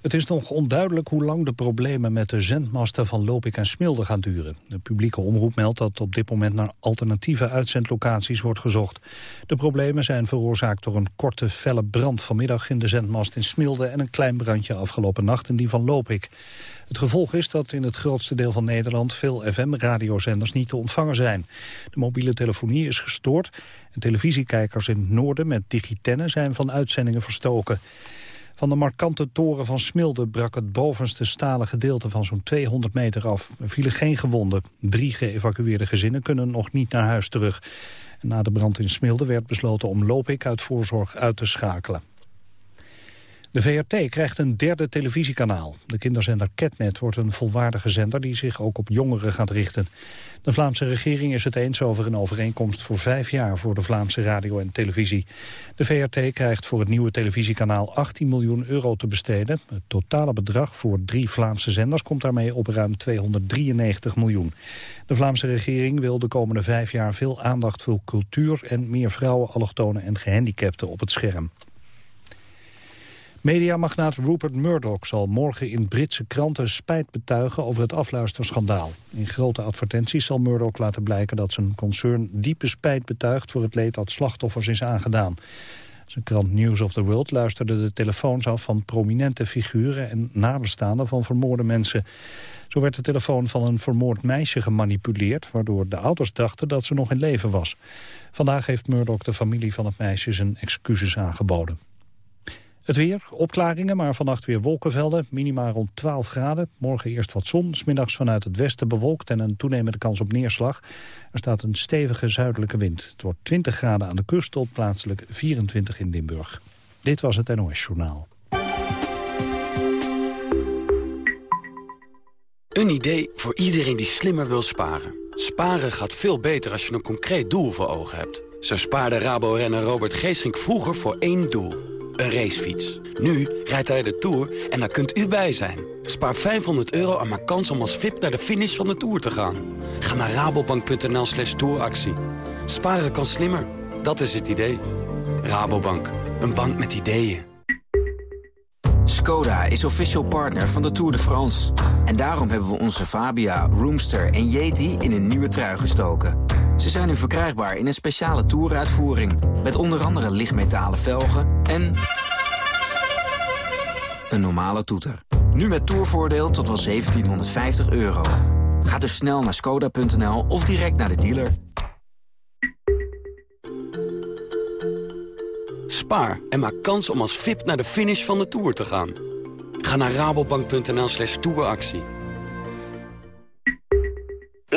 Het is nog onduidelijk hoe lang de problemen met de zendmasten van Lopik en Smilde gaan duren. De publieke omroep meldt dat op dit moment naar alternatieve uitzendlocaties wordt gezocht. De problemen zijn veroorzaakt door een korte felle brand vanmiddag in de zendmast in Smilde en een klein brandje afgelopen nacht in die van Lopik. Het gevolg is dat in het grootste deel van Nederland veel FM-radiozenders niet te ontvangen zijn. De mobiele telefonie is gestoord en televisiekijkers in het noorden met digitennen zijn van uitzendingen verstoken. Van de markante toren van Smilde brak het bovenste stalen gedeelte van zo'n 200 meter af. Er vielen geen gewonden. Drie geëvacueerde gezinnen kunnen nog niet naar huis terug. Na de brand in Smilde werd besloten om Lopik uit voorzorg uit te schakelen. De VRT krijgt een derde televisiekanaal. De kinderzender Catnet wordt een volwaardige zender die zich ook op jongeren gaat richten. De Vlaamse regering is het eens over een overeenkomst voor vijf jaar voor de Vlaamse radio en televisie. De VRT krijgt voor het nieuwe televisiekanaal 18 miljoen euro te besteden. Het totale bedrag voor drie Vlaamse zenders komt daarmee op ruim 293 miljoen. De Vlaamse regering wil de komende vijf jaar veel aandacht voor cultuur en meer vrouwen, allochtonen en gehandicapten op het scherm. Mediamagnaat Rupert Murdoch zal morgen in Britse kranten spijt betuigen over het afluisterschandaal. In grote advertenties zal Murdoch laten blijken dat zijn concern diepe spijt betuigt voor het leed dat slachtoffers is aangedaan. Zijn krant News of the World luisterde de telefoons af van prominente figuren en nabestaanden van vermoorde mensen. Zo werd de telefoon van een vermoord meisje gemanipuleerd, waardoor de ouders dachten dat ze nog in leven was. Vandaag heeft Murdoch de familie van het meisje zijn excuses aangeboden. Het weer, opklaringen, maar vannacht weer wolkenvelden. Minima rond 12 graden. Morgen eerst wat zon, smiddags vanuit het westen bewolkt... en een toenemende kans op neerslag. Er staat een stevige zuidelijke wind. Het wordt 20 graden aan de kust tot plaatselijk 24 in Limburg. Dit was het NOS Journaal. Een idee voor iedereen die slimmer wil sparen. Sparen gaat veel beter als je een concreet doel voor ogen hebt. Zo spaarde Rabo-renner Robert Geesink vroeger voor één doel een racefiets. Nu rijdt hij de Tour en daar kunt u bij zijn. Spaar 500 euro en maak kans om als VIP naar de finish van de Tour te gaan. Ga naar rabobank.nl slash touractie. Sparen kan slimmer, dat is het idee. Rabobank, een bank met ideeën. Skoda is official partner van de Tour de France. En daarom hebben we onze Fabia, Roomster en Yeti in een nieuwe trui gestoken. Ze zijn nu verkrijgbaar in een speciale toeruitvoering... met onder andere lichtmetalen velgen en... een normale toeter. Nu met toervoordeel tot wel 1750 euro. Ga dus snel naar skoda.nl of direct naar de dealer. Spaar en maak kans om als VIP naar de finish van de Tour te gaan. Ga naar rabobank.nl slash touractie.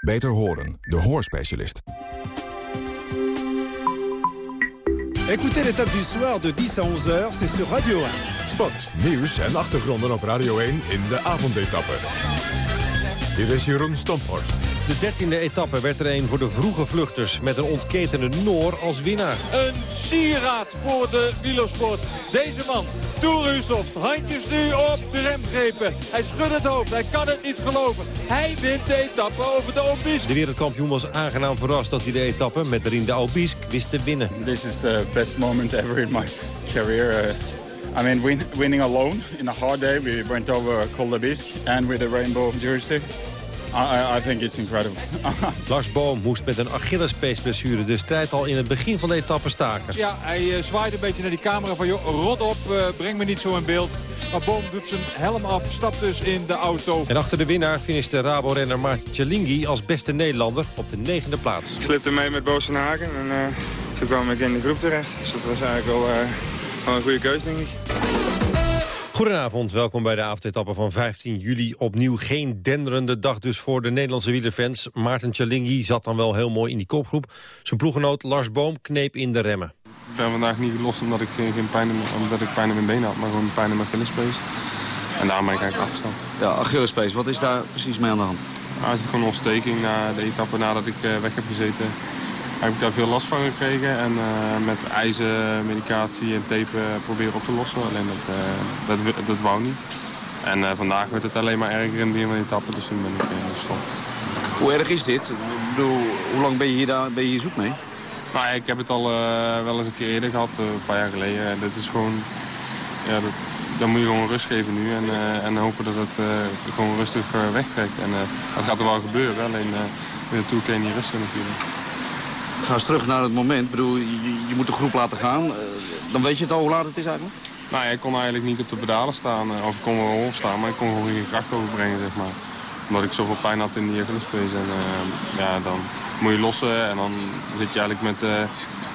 Beter horen, de hoorspecialist. Écoutez l'étape du soir de 10 à 11h, c'est sur Radio 1. Sport, nieuws en achtergronden op Radio 1 in de avondetappe. Hier is Jeroen Stomphorst. De dertiende etappe werd er een voor de vroege vluchters... met een ontketende Noor als winnaar. Een sieraad voor de wielersport. Deze man, Toerusoft, handjes nu op de remgrepen. Hij schudt het hoofd, hij kan het niet geloven. Hij wint de etappe over de Obisk. De wereldkampioen was aangenaam verrast dat hij de etappe met erin de Obisk wist te winnen. This is the best moment ever in my career. Uh, I mean, win, winning alone in a hard day. We went over Col de Bisque and with a rainbow jersey. I, I think it's incredible. Lars Boom moest met een Achillespeesblessure de strijd al in het begin van de etappe staken. Ja, hij uh, zwaaide een beetje naar die camera van, joh, rot op, uh, breng me niet zo in beeld. Maar Boom doet zijn helm af, stapt dus in de auto. En achter de winnaar finishte Rabo-renner Maarten Tjelingi als beste Nederlander op de negende plaats. Ik slipte mee met Bosenhagen en uh, toen kwam ik in de groep terecht. Dus dat was eigenlijk wel, wel een goede keuze, denk ik. Goedenavond, welkom bij de avondetappe van 15 juli. Opnieuw geen denderende dag dus voor de Nederlandse wielerfans. Maarten Tjalingi zat dan wel heel mooi in die kopgroep. Zijn ploegenoot Lars Boom kneep in de remmen. ben vandaag niet gelost omdat ik, geen pijn in, omdat ik pijn in mijn benen had, maar gewoon pijn in mijn Achillespees. En daarom ben ik eigenlijk afgestapt. Ja, Achillespees, wat is daar precies mee aan de hand? Nou, is het gewoon een ontsteking na de etappe nadat ik weg heb gezeten heb ik daar veel last van gekregen. En uh, met ijzer, medicatie en tape proberen op te lossen. Alleen dat, uh, dat, dat wou niet. En uh, vandaag werd het alleen maar erger in het begin van de etappe. Dus toen ben ik gestopt. Hoe erg is dit? Ik bedoel, hoe lang ben je hier, daar, ben je hier zoek mee? Nou, ik heb het al wel eens een keer eerder gehad, een paar jaar geleden. En dit is gewoon... Ja, dat, dan moet je gewoon rust geven nu en, en hopen dat het gewoon rustig wegtrekt. En dat gaat er wel gebeuren, alleen in de Tour kun je niet rusten natuurlijk. Ga eens terug naar het moment. Ik bedoel, je, je, moet de groep laten gaan. Uh, dan weet je het al hoe laat het is eigenlijk? Nou ja, ik kon eigenlijk niet op de pedalen staan. Of ik kon wel opstaan, maar ik kon gewoon geen kracht overbrengen, zeg maar. Omdat ik zoveel pijn had in die Achillespees. En uh, ja, dan moet je lossen en dan zit je eigenlijk met, uh,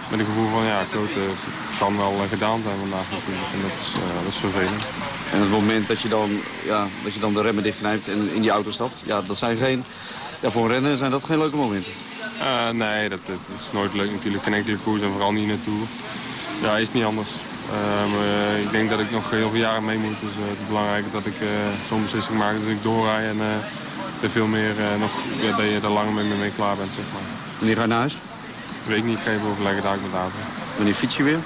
met een gevoel van... ja, klote, het kan wel gedaan zijn vandaag natuurlijk. En dat is, dat is vervelend. En het moment dat je dan, ja, dat je dan de remmen dichtknijpt en in die auto stapt... ja, dat zijn geen... Ja, voor een renner zijn dat geen leuke momenten. Uh, nee, dat, dat, is nooit leuk natuurlijk. Geen enkele koers en vooral niet naartoe. Ja, is niet anders. Uh, ik denk dat ik nog heel veel jaren mee moet. Dus het is belangrijk dat ik zo'n beslissing maak. Dat ik doorrij en er veel meer nog, ja, dat je er langer mee, mee klaar bent. Zeg maar. Wanneer ga je naar huis? Weet ik niet, ik ga even overleggen daar met David. Wanneer fiets je weer?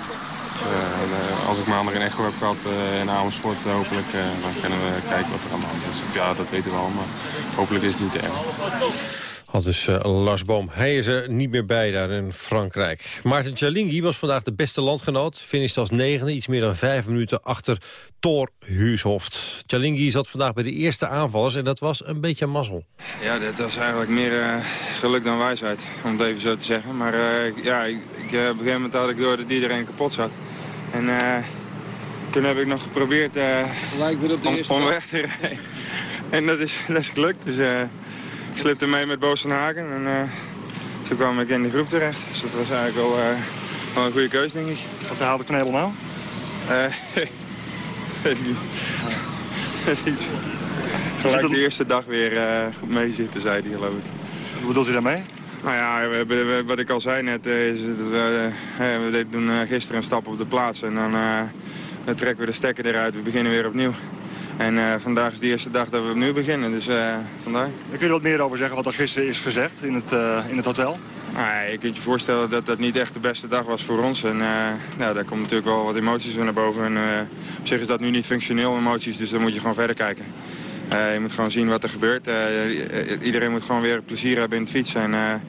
als ik maandag een echo heb gehad in Amersfoort, hopelijk, dan kunnen we kijken wat er aan de hand is. Of ja, dat weten we al, maar hopelijk is het niet te erg. Al dus uh, Lars Boom. Hij is er niet meer bij daar in Frankrijk. Maarten Cialinghi was vandaag de beste landgenoot. Finished als negende, iets meer dan vijf minuten achter Thor Huushoft. Cialinghi zat vandaag bij de eerste aanvallers en dat was een beetje mazzel. Ja, dat was eigenlijk meer uh, geluk dan wijsheid, om het even zo te zeggen. Maar uh, ja, ik, ik, op een gegeven moment had ik door dat iedereen kapot zat. En toen heb ik nog geprobeerd om, om, weg te rijden. En dat is, dat is gelukt, dus... Ik slipte mee met Boos van Hagen en uh, toen kwam ik in de groep terecht. Dus dat was eigenlijk wel, uh, wel een goede keus, denk ik. Wat haalde Knebel nou? Uh, weet ik niet. weet niet. Gelijk de eerste dag weer goed mee zitten, zei hij, geloof ik. Wat bedoelt u daarmee? Nou ja, we, we, wat ik al zei net, is, dus, we doen gisteren een stap op de plaats en dan, dan trekken we de stekker eruit. We beginnen weer opnieuw. En uh, vandaag is de eerste dag dat we opnieuw beginnen, dus uh, vandaar. Kun je wat meer over zeggen wat er gisteren is gezegd in het, uh, in het hotel? Nou, je kunt je voorstellen dat dat niet echt de beste dag was voor ons. En nou, daar komen natuurlijk wel wat emoties naar boven. En op zich is dat nu niet functioneel emoties, dus dan moet je gewoon verder kijken. je moet gewoon zien wat er gebeurt. iedereen moet gewoon weer plezier hebben in het fietsen. En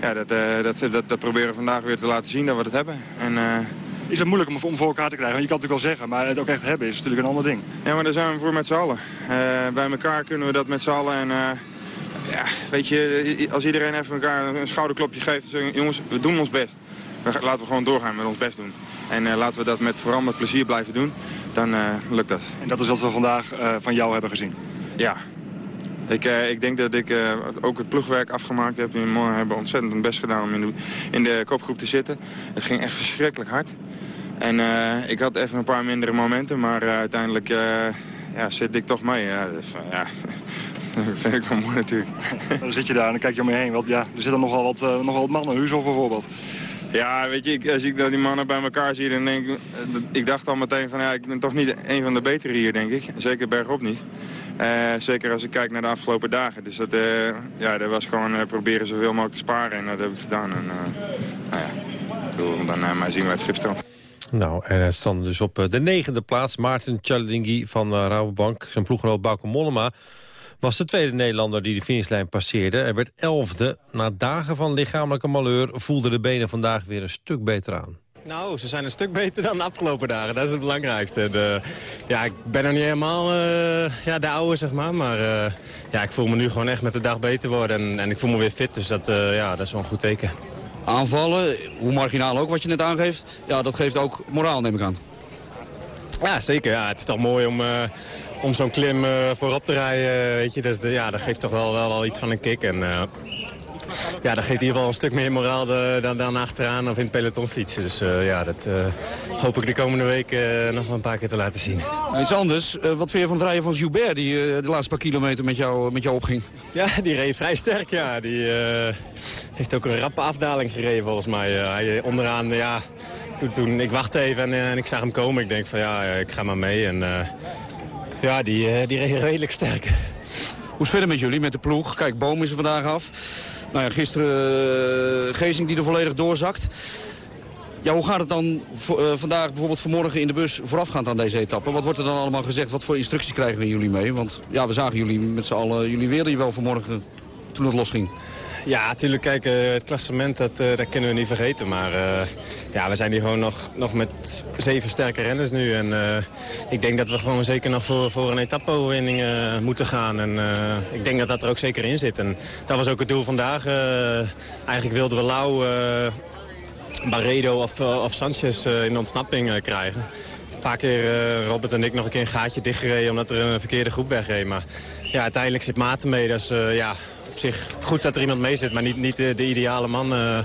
ja, dat, dat, dat, dat, proberen we vandaag weer te laten zien dat we het hebben. En, is het moeilijk om, om voor elkaar te krijgen? Want je kan het natuurlijk wel zeggen, maar het ook echt hebben is natuurlijk een ander ding. Ja, maar daar zijn we voor met z'n allen. Uh, bij elkaar kunnen we dat met z'n allen. En, uh, ja, weet je, als iedereen even elkaar een schouderklopje geeft. Zeggen, jongens, we doen ons best. Laten we gewoon doorgaan met ons best doen. En uh, laten we dat met, vooral met plezier blijven doen. Dan lukt dat. En dat is wat we vandaag van jou hebben gezien? Ja, ik, uh, ik, denk dat ik uh, ook het ploegwerk afgemaakt heb. Die mannen hebben ontzettend hun best gedaan om in de, in de kopgroep te zitten. Het ging echt verschrikkelijk hard. En uh, ik had even een paar mindere momenten, maar uiteindelijk ja, zit ik toch mee. Ja, dus, ja, dat vind ik wel mooi natuurlijk. Dan zit je daar en dan kijk je om je heen. Want, ja, er zitten nogal wat, nogal wat mannen, Huzo bijvoorbeeld. Ja, weet je, ik, als ik die mannen bij elkaar zie, dan denk ik... Ik dacht al meteen van, ja, ik ben toch niet een van de betere hier, denk ik. Zeker bergop niet. Uh, zeker als ik kijk naar de afgelopen dagen. Dus dat, uh, ja, dat was gewoon uh, proberen zoveel mogelijk te sparen. En dat heb ik gedaan. En, nou ja, bedoel, dan maar zien we het schip. Nou, en hij stond dus op de negende plaats. Maarten Chalingi van uh, Rabobank. Zijn ploeggenoot Bauke Mollema was de tweede Nederlander die de finishlijn passeerde. Hij werd elfde. Na dagen van lichamelijke malheur voelden de benen vandaag weer een stuk beter aan. Nou, ze zijn een stuk beter dan de afgelopen dagen. Dat is het belangrijkste. De, ja, ik ben nog niet helemaal uh, ja, de oude, zeg maar. Maar ja, ik voel me nu gewoon echt met de dag beter worden. En, en ik voel me weer fit, dus dat, ja, dat is wel een goed teken. Aanvallen, hoe marginaal ook wat je net aangeeft, ja, dat geeft ook moraal, neem ik aan. Ja, zeker. Ja. Het is toch mooi om, om zo'n klim voorop te rijden. Weet je. Dus, ja, dat geeft toch wel, wel, wel iets van een kick. En, ja, dat geeft in ieder geval een stuk meer moraal dan, dan achteraan of in het peloton fietsen. Dus ja, dat hoop ik de komende week nog wel een paar keer te laten zien. Iets anders, wat vind je van het rijden van Joubert die de laatste paar kilometer met jou, met jou opging? Ja, die reed vrij sterk, ja. Die heeft ook een rappe afdaling gereden volgens mij. hij onderaan, ja, toen, toen, ik wachtte even en, en, ik zag hem komen. Ik denk van ja, ik ga maar mee. En ja, die, die reed redelijk sterk. Hoe is verder met jullie, met de ploeg? Kijk, Boom is er vandaag af. Nou ja, gisteren uh, Gezing die er volledig doorzakt. Ja, hoe gaat het dan uh, vandaag, bijvoorbeeld vanmorgen in de bus voorafgaand aan deze etappe? Wat wordt er dan allemaal gezegd? Wat voor instructies krijgen we jullie mee? Want ja, we zagen jullie met z'n allen, jullie weerden je wel vanmorgen toen het losging. Ja, natuurlijk. Kijk, uh, het klassement dat, uh, dat kunnen we niet vergeten. Maar uh, ja, we zijn hier gewoon nog, nog met zeven sterke renners nu. En ik denk dat we gewoon zeker nog voor, voor een etappe-overwinning moeten gaan. En ik denk dat dat er ook zeker in zit. En dat was ook het doel vandaag. eigenlijk wilden we Lau, Barredo of, of Sanchez in ontsnapping krijgen. Een paar keer Robert en ik nog een keer een gaatje dichtgereden omdat er een verkeerde groep wegreed. Maar ja, uiteindelijk zit Maarten mee. Dus ja, op zich goed dat er iemand mee zit, maar niet, niet de, de ideale man uh,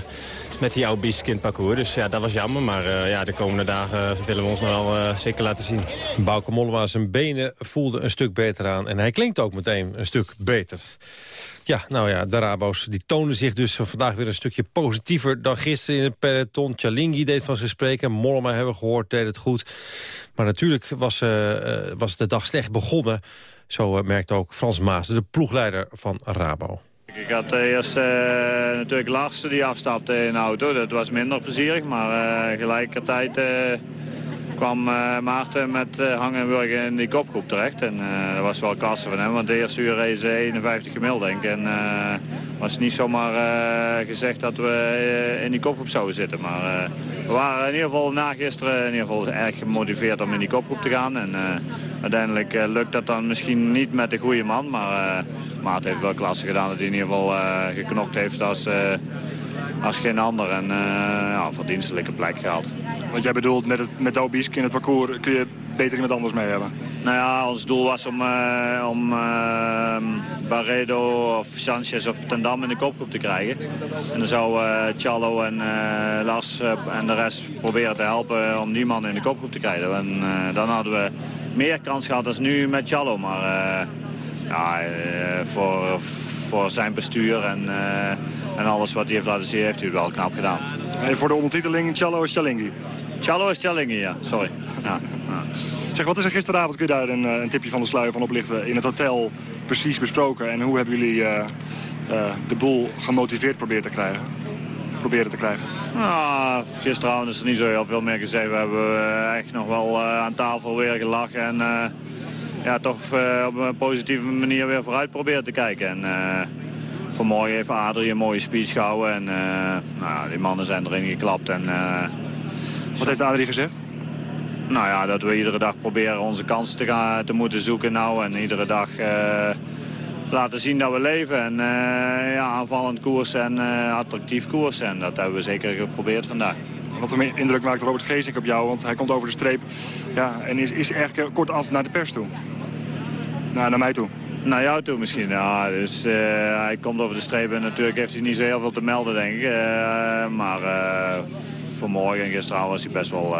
met die oude in parcours. Dus ja, dat was jammer. Maar uh, ja, de komende dagen willen we ons nog wel uh, zeker laten zien. Bauke Mollema, zijn benen voelden een stuk beter aan. En hij klinkt ook meteen een stuk beter. Ja, nou ja, de Rabo's die tonen zich dus vandaag weer een stukje positiever dan gisteren in het peloton. Chalingi deed van zijn spreken, Mollema hebben we gehoord, deed het goed. Maar natuurlijk was, uh, was de dag slecht begonnen. Zo merkt ook Frans Maas, de ploegleider van Rabo. Ik had eerst natuurlijk Lars die afstapte in de auto. Dat was minder plezierig, maar uh, kwam uh, Maarten met Hangen en Wurgen in die kopgroep terecht. En dat was wel klasse van hem, want de eerste uur ze 51 gemiddeld denk. En het was niet zomaar gezegd dat we in die kopgroep zouden zitten. Maar we waren in ieder geval na gisteren in ieder geval erg gemotiveerd om in die kopgroep te gaan. En uiteindelijk lukt dat dan misschien niet met de goede man, maar Maarten heeft wel klasse gedaan dat hij in ieder geval geknokt heeft als als geen ander. En uh, ja, verdienstelijke plek gehaald. Wat jij bedoelt met, het, met de Obisk in het parcours kun je beter iemand anders mee hebben? Nou ja, ons doel was om, uh, om uh, Barredo of Sanchez of Ten Dam in de kopgroep te krijgen. En dan zou uh, en Lars en de rest proberen te helpen om die man in de kopgroep te krijgen. En dan hadden we meer kans gehad dan nu met Chalo. Maar ja, voor, voor zijn bestuur en en alles wat hij heeft laten zien, heeft hij wel knap gedaan. En voor de ondertiteling, Chalingi? Chalo is Chalingi, ja. Sorry. Ja. Zeg, wat is er gisteravond, kun je daar een, eh, een, tipje van de sluier van oplichten, in het hotel precies besproken? En hoe hebben jullie uh, de boel gemotiveerd proberen te krijgen? Proberen te krijgen? Nou, gisteravond is er niet zo heel veel meer gezegd. We hebben echt nog wel aan tafel weer gelachen en ja, toch op een positieve manier weer vooruit proberen te kijken. En, vanmorgen heeft Adrie een mooie speech gehouden. En uh, nou, die mannen zijn erin geklapt. En, Wat heeft Adrie gezegd? Nou ja, dat we iedere dag proberen onze kansen te, gaan, te moeten zoeken nou. En iedere dag laten zien dat we leven. En ja, aanvallend koers en attractief koers. En dat hebben we zeker geprobeerd vandaag. Wat voor indruk maakt Robert Geesink op jou? Want hij komt over de streep ja, en is, is erg kort naar de pers toe. Naar mij toe. Naar jou toe misschien, ja. Dus, uh, hij komt over de streep en natuurlijk heeft hij niet zo heel veel te melden, denk ik. Uh, maar uh, vanmorgen en gisteravond was hij best wel...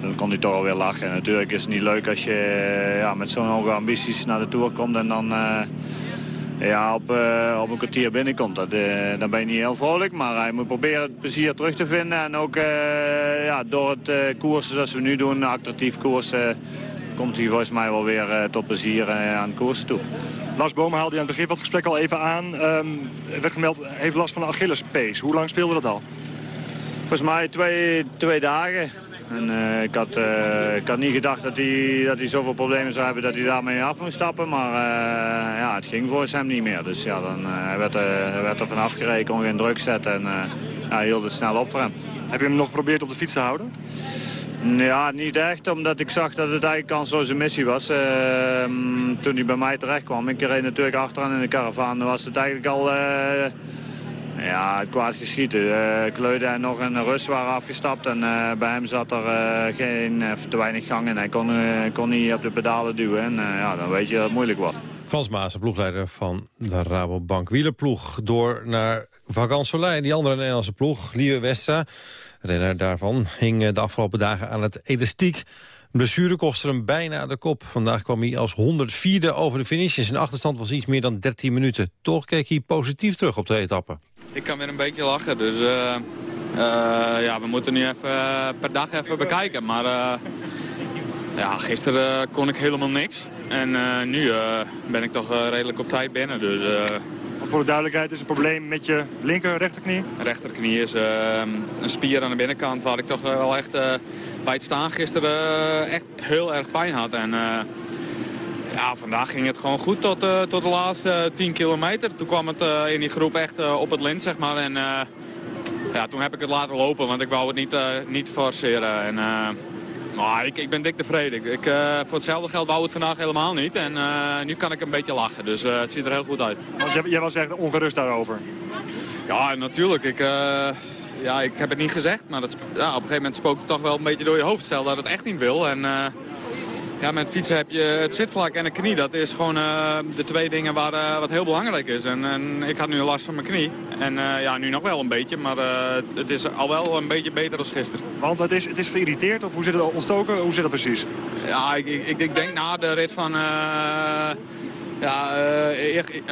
dan kon hij toch alweer lachen. En natuurlijk is het niet leuk als je ja, met zo'n hoge ambities naar de Tour komt... en dan ja, op, op een kwartier binnenkomt. Dat, dan ben je niet heel vrolijk, maar hij moet proberen het plezier terug te vinden. En ook ja, door het koersen zoals we nu doen, attractief koersen komt hij volgens mij wel weer uh, tot plezier uh, aan koers toe. Lars Bomen haalde je aan het begin van het gesprek al even aan. Um, werd gemeld, heeft last van de Achillespees. Hoe lang speelde dat al? Volgens mij twee, twee dagen. En, uh, ik, had, ik had niet gedacht dat hij, dat hij zoveel problemen zou hebben dat hij daarmee af moest stappen. Maar ja, het ging voor hem niet meer. Dus ja, dan, hij, werd, werd er vanaf gereden, kon geen druk zetten en ja, hij hield het snel op voor hem. Heb je hem nog geprobeerd op de fiets te houden? Ja, niet echt, omdat ik zag dat het eigenlijk kansloze missie was. Uh, toen hij bij mij terecht kwam. Ik reed natuurlijk achteraan in de caravan. Dan was het eigenlijk al uh, ja, kwaad geschieten. Uh, en nog een Rus waren afgestapt. En uh, bij hem zat er geen, te weinig gang in. Hij kon, kon niet op de pedalen duwen. En ja, dan weet je dat het moeilijk wordt. Frans Maas, de ploegleider van de Rabobank wielerploeg. Door naar Vacan die andere Nederlandse ploeg, Lieve Westra. Renner daarvan hing eh, de afgelopen dagen aan het elastiek. Blessure kostte hem bijna de kop. Vandaag kwam hij als 104e over de finish. zijn achterstand was iets meer dan 13 minuten. Toch keek hij positief terug op de etappe. Ik kan weer een beetje lachen, dus uh, uh, ja, we moeten nu even per dag even bekijken. Maar ja, gisteren kon ik helemaal niks. En nu ben ik toch redelijk op tijd binnen. Dus, voor de duidelijkheid is het probleem met je linker rechterknie? Rechterknie is een spier aan de binnenkant waar ik toch wel echt bij het staan gisteren echt heel erg pijn had. En ja, vandaag ging het gewoon goed tot, tot de laatste 10 kilometer. Toen kwam het in die groep echt op het lint, zeg maar. En ja, toen heb ik het laten lopen, want ik wou het niet, niet forceren. En, maar ik, ik ben dik tevreden. Ik, uh, voor hetzelfde geld wou het vandaag helemaal niet. En uh, nu kan ik een beetje lachen. Dus uh, het ziet er heel goed uit. Want jij, was echt ongerust daarover? Ja, natuurlijk. Ik, ja, ik heb het niet gezegd. Maar dat, ja, op een gegeven moment spookt het toch wel een beetje door je hoofd. Stel dat het echt niet wil. En ja, met fietsen heb je het zitvlak en de knie. Dat is gewoon uh, de twee dingen waar, uh, wat heel belangrijk is. En, en, ik had nu last van mijn knie. En uh, ja, nu nog wel een beetje. Maar het is al wel een beetje beter dan gisteren. Want het is, het is geïrriteerd of hoe zit het ontstoken? Hoe zit het precies? Ja, ik, ik, ik denk na de rit van... ja,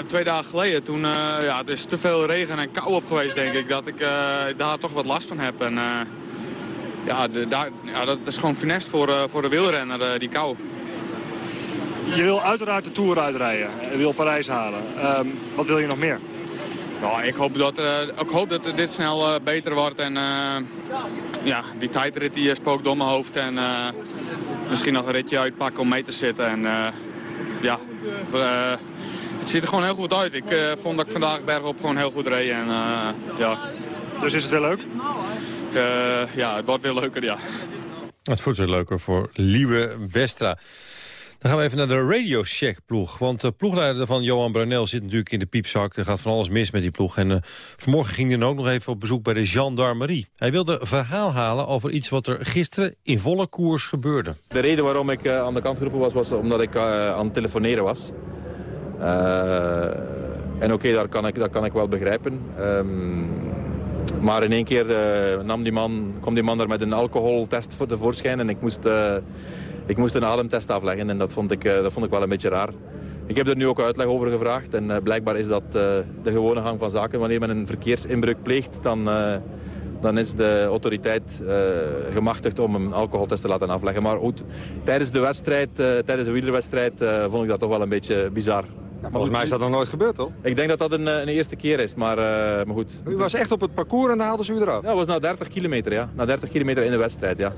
twee dagen geleden, toen ja, het is te veel regen en kou op geweest, denk ik, dat ik daar toch wat last van heb. En, ja, de, daar, ja, dat is gewoon finest voor, uh, voor de wielrenner, uh, die kou. Je wil uiteraard de Tour uitrijden. Je wil Parijs halen. Um, wat wil je nog meer? Ja, ik, hoop dat, uh, ik hoop dat dit snel beter wordt. En ja, die tijdrit die spookt door mijn hoofd. En misschien nog een ritje uitpakken om mee te zitten. En ja, het ziet er gewoon heel goed uit. Ik vond dat ik vandaag bergop gewoon heel goed reed. En, ja. Dus is het wel leuk? Uh, ja, het wordt weer leuker, ja. Het wordt weer leuker voor Lieve Westra. Dan gaan we even naar de Radio Shack ploeg. Want de ploegleider van Johan Brunel zit natuurlijk in de piepzak. Er gaat van alles mis met die ploeg. En uh, vanmorgen ging hij dan ook nog even op bezoek bij de gendarmerie. Hij wilde verhaal halen over iets wat er gisteren in volle koers gebeurde. De reden waarom ik uh, aan de kant geroepen was, was omdat ik uh, aan het telefoneren was. en oké, okay, dat, kan ik, dat kan ik wel begrijpen. Um, maar in één keer uh, nam die man, kwam die man er met een alcoholtest voor tevoorschijn en ik moest, uh, ik moest een ademtest afleggen en dat vond, ik, uh, dat vond ik wel een beetje raar. Ik heb er nu ook uitleg over gevraagd en blijkbaar is dat de gewone gang van zaken. Wanneer men een verkeersinbreuk pleegt, dan, dan is de autoriteit gemachtigd om een alcoholtest te laten afleggen. Maar tijdens de wedstrijd, tijdens de wielerwedstrijd, vond ik dat toch wel een beetje bizar. Ja, volgens mij is dat nog nooit gebeurd, toch? Ik denk dat dat een, een eerste keer is, maar, uh, maar goed. U was echt op het parcours en dan haalden ze u eraf? Ja, dat was na 30 kilometer, ja. Na 30 kilometer in de wedstrijd, ja.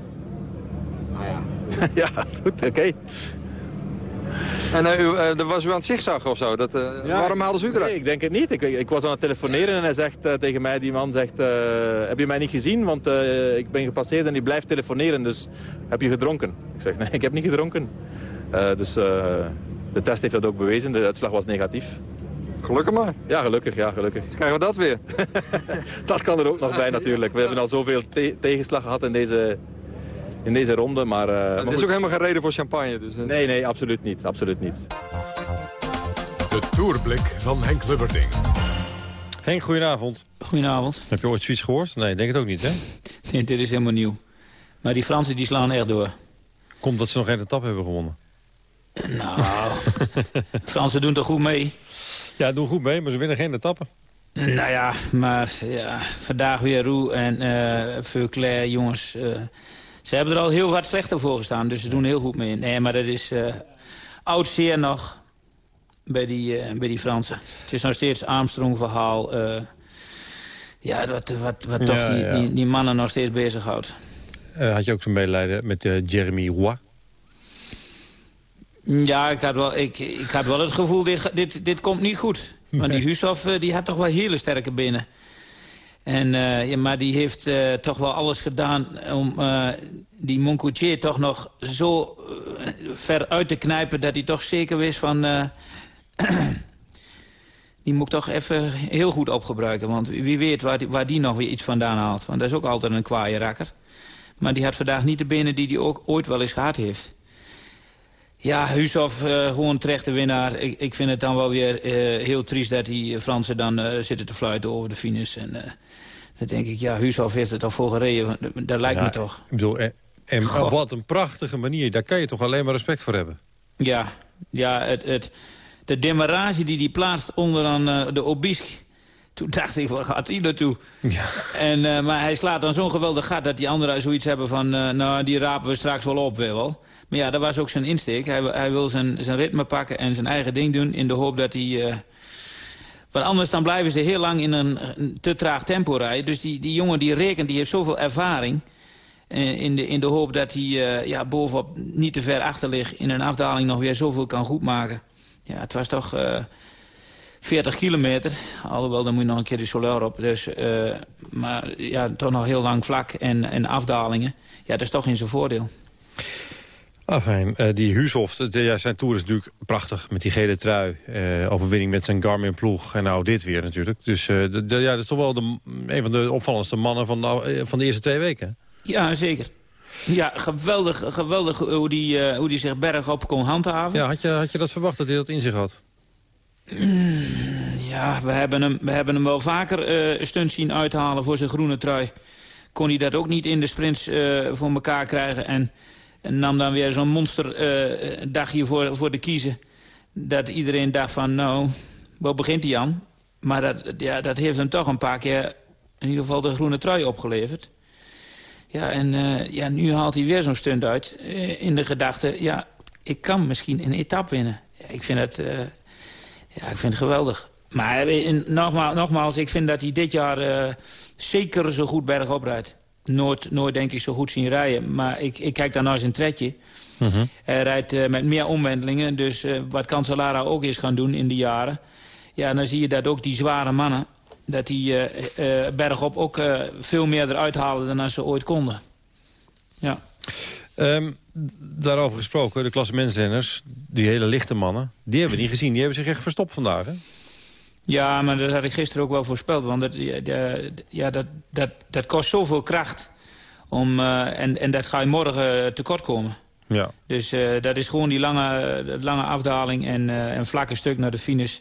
Nou ja. ja, goed, oké. Okay. En uh, u, uh, was u aan het zigzaggen of zo? Dat, ja, waarom haalden ze u eruit? Nee, ik denk het niet. Ik, ik was aan het telefoneren en hij zegt tegen mij, die man zegt... heb je mij niet gezien? Want ik ben gepasseerd en die blijft telefoneren, dus heb je gedronken? Ik zeg, nee, ik heb niet gedronken. dus de test heeft dat ook bewezen. De uitslag was negatief. Gelukkig maar. Ja, gelukkig. Ja, gelukkig. Krijgen we dat weer? dat kan er ook nog bij natuurlijk. We hebben al zoveel te tegenslag gehad in deze, in deze ronde. Maar, uh, ja, maar is ook helemaal geen reden voor champagne. Dus, uh... Nee, nee, absoluut niet. Absoluut niet. De Tourblik van Henk Lubberding. Henk, goedenavond. Goedenavond. Heb je ooit zoiets gehoord? Nee, denk het ook niet, hè? Nee, dit is helemaal nieuw. Maar die Fransen die slaan echt door. Komt dat ze nog geen etappe hebben gewonnen? Nou, Fransen doen toch goed mee? Ja, doen goed mee, maar ze winnen geen etappen. Nou ja, maar ja, vandaag weer Roux en uh, jongens. Uh, ze hebben er al heel wat slechter voor gestaan, dus ze doen heel goed mee. Nee, maar dat is uh, oud zeer nog bij die, uh, bij die Fransen. Het is nog steeds Armstrong-verhaal. ja, wat, wat, wat toch die, ja. Die, die, mannen nog steeds bezighoudt. had je ook zo'n medelijden met Jeremy Roy? Ja, ik had wel, ik, ik had wel het gevoel, dit, dit, dit komt niet goed. Maar die Hushoff die had toch wel hele sterke binnen. En, uh, ja, maar die heeft uh, toch wel alles gedaan om uh, die Moncoutier toch nog zo ver uit te knijpen... dat hij toch zeker wist van... die moet ik toch even heel goed opgebruiken. Want wie weet waar die, waar die nog weer iets vandaan haalt. Want dat is ook altijd een kwaaie rakker. Maar die had vandaag niet de benen die hij ook ooit wel eens gehad heeft. Ja, Husov uh, gewoon terecht de winnaar. Ik, ik vind het dan wel weer uh, heel triest dat die Fransen dan uh, zitten te fluiten over de finish. En dan denk ik, ja, Husov heeft het al voor gereden. Dat lijkt ja, me toch. Ik bedoel, en, en wat een prachtige manier. Daar kan je toch alleen maar respect voor hebben. Ja, ja het, het, de demarage die die plaatst onder aan de Obisk... Toen dacht ik, waar gaat hij naartoe? Ja. En, uh, maar hij slaat dan zo'n geweldig gat dat die anderen zoiets hebben van... Uh, nou, die rapen we straks wel op weer wel. Maar ja, dat was ook zijn insteek. Hij, hij wil zijn, zijn ritme pakken en zijn eigen ding doen... in de hoop dat hij... Uh, want anders dan blijven ze heel lang in een, een te traag tempo rijden. Dus die, die jongen die rekent, die heeft zoveel ervaring... in, de, in de hoop dat hij ja, bovenop niet te ver achter ligt... in een afdaling nog weer zoveel kan goedmaken. Ja, het was toch... 40 kilometer. Alhoewel, dan moet je nog een keer de Solar op. Dus, uh, maar ja, toch nog heel lang vlak en, en afdalingen. Ja, dat is toch in zijn voordeel. Afijn, uh, die Huushoft, ja, zijn toer is natuurlijk prachtig met die gele trui. Uh, overwinning met zijn Garmin-ploeg en nou dit weer natuurlijk. Dus de, de, ja, dat is toch wel de, een van de opvallendste mannen van, de, van de eerste twee weken. Ja, zeker. Ja, geweldig, geweldig hoe die, hoe die zich bergop kon handhaven. Ja, had je, had je dat verwacht dat hij dat in zich had? Ja, we hebben hem, we hebben hem wel vaker uh, stunts zien uithalen voor zijn groene trui. Kon hij dat ook niet in de sprints uh, voor elkaar krijgen. En, en nam dan weer zo'n monster uh, dagje voor, voor de kiezen. Dat iedereen dacht van, nou, waar begint hij aan? Maar dat, ja, dat heeft hem toch een paar keer in ieder geval de groene trui opgeleverd. Ja, en ja, nu haalt hij weer zo'n stunt uit. in de gedachte, ja, ik kan misschien een etappe winnen. Ik vind het ja, ik vind het geweldig. Maar in, nogmaals, nogmaals, ik vind dat hij dit jaar uh, zeker zo goed bergop rijdt. Nooit, nooit denk ik zo goed zien rijden. Maar ik, ik kijk dan naar zijn tredje. Uh -huh. Hij rijdt uh, met meer omwentelingen. Dus wat Cancellara ook is gaan doen in de jaren. Ja, dan zie je dat ook die zware mannen... dat die bergop ook veel meer eruit halen dan ze ooit konden. Ja. Um, daarover gesproken, de klassementsrenners, die hele lichte mannen... die hebben we niet gezien, die hebben zich echt verstopt vandaag, hè? Ja, maar dat had ik gisteren ook wel voorspeld. Want dat, ja, dat, dat, dat kost zoveel kracht. Om, uh, en, en dat ga je morgen tekort komen. Ja. Dus uh, dat is gewoon die lange, lange afdaling en uh, een vlakke stuk naar de finish.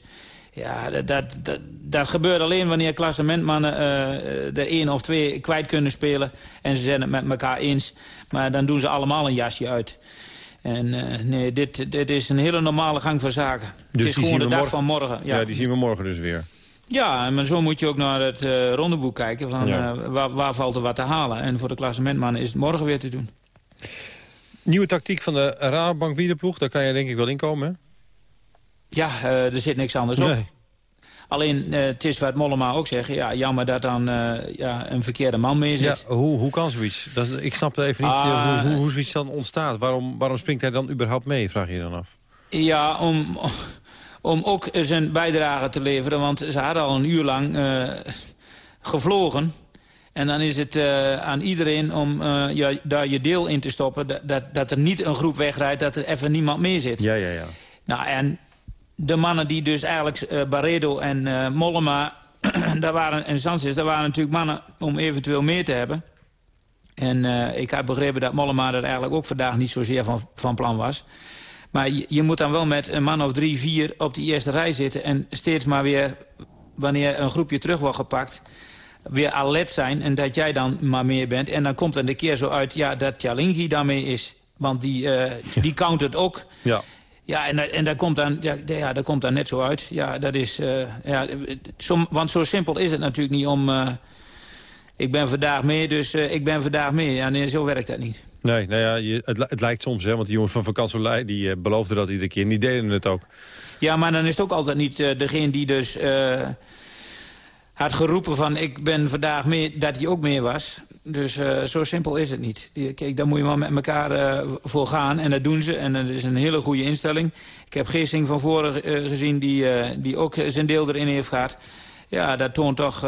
Ja, dat, dat, dat, dat gebeurt alleen wanneer klassementmannen uh, er één of twee kwijt kunnen spelen. En ze zijn het met elkaar eens. Maar dan doen ze allemaal een jasje uit. En uh, nee, dit, dit is een hele normale gang van zaken. Dus het is gewoon de dag van morgen. Ja. ja. die zien we morgen dus weer. Ja, maar zo moet je ook naar het uh, rondeboek kijken. Van, ja. uh, waar, waar, valt er wat te halen? En voor de klassementmannen is het morgen weer te doen. Nieuwe tactiek van de Rabobank Wielerploeg. Daar kan je denk ik wel inkomen, hè? Ja, uh, er zit niks anders nee. op. Alleen, uh, het is wat Mollema ook zegt. Ja, jammer dat dan uh, ja, een verkeerde man mee zit. Ja, hoe, hoe kan zoiets? Dat, ik snap even niet ah, hoe, hoe, hoe zoiets dan ontstaat. Waarom, waarom springt hij dan überhaupt mee, vraag je dan af? Ja, om, om ook zijn bijdrage te leveren. Want ze hadden al een uur lang gevlogen. En dan is het aan iedereen om ja, daar je deel in te stoppen. Dat, dat, dat er niet een groep wegrijdt, dat er even niemand meer zit. Ja, ja, ja. Nou, en de mannen die dus eigenlijk uh, Barredo en uh, Mollema daar waren, en Sanchez, daar waren natuurlijk mannen om eventueel meer te hebben. En uh, ik had begrepen dat Mollema er eigenlijk ook vandaag niet zozeer van, van plan was. Maar je, je, moet dan wel met een man of drie, vier op die eerste rij zitten... en steeds maar weer, wanneer een groepje terug wordt gepakt... weer alert zijn en dat jij dan maar meer bent. En dan komt er een keer zo uit ja, dat Tjalingi daarmee is. Want die, uh, die count het ook. Ja. Ja, en, en dat, komt dan, ja, ja, dat komt dan net zo uit. Ja, dat is, uh, ja, som, want zo simpel is het natuurlijk niet om... Uh, ik ben vandaag mee, dus uh, ik ben vandaag mee. Ja, nee, zo werkt dat niet. Nee, nou ja, je, het, het, lijkt soms, hè, want die jongens van Vakansolei... die beloofden dat iedere keer, die deden het ook. Ja, maar dan is het ook altijd niet degene die dus had geroepen van... ik ben vandaag mee, dat hij ook mee was. Dus uh, zo simpel is het niet. Kijk, daar moet je wel met elkaar uh, voor gaan. En dat doen ze. En dat is een hele goede instelling. Ik heb Geesing van voren uh, gezien die, die ook zijn deel erin heeft gehad. Ja, dat toont toch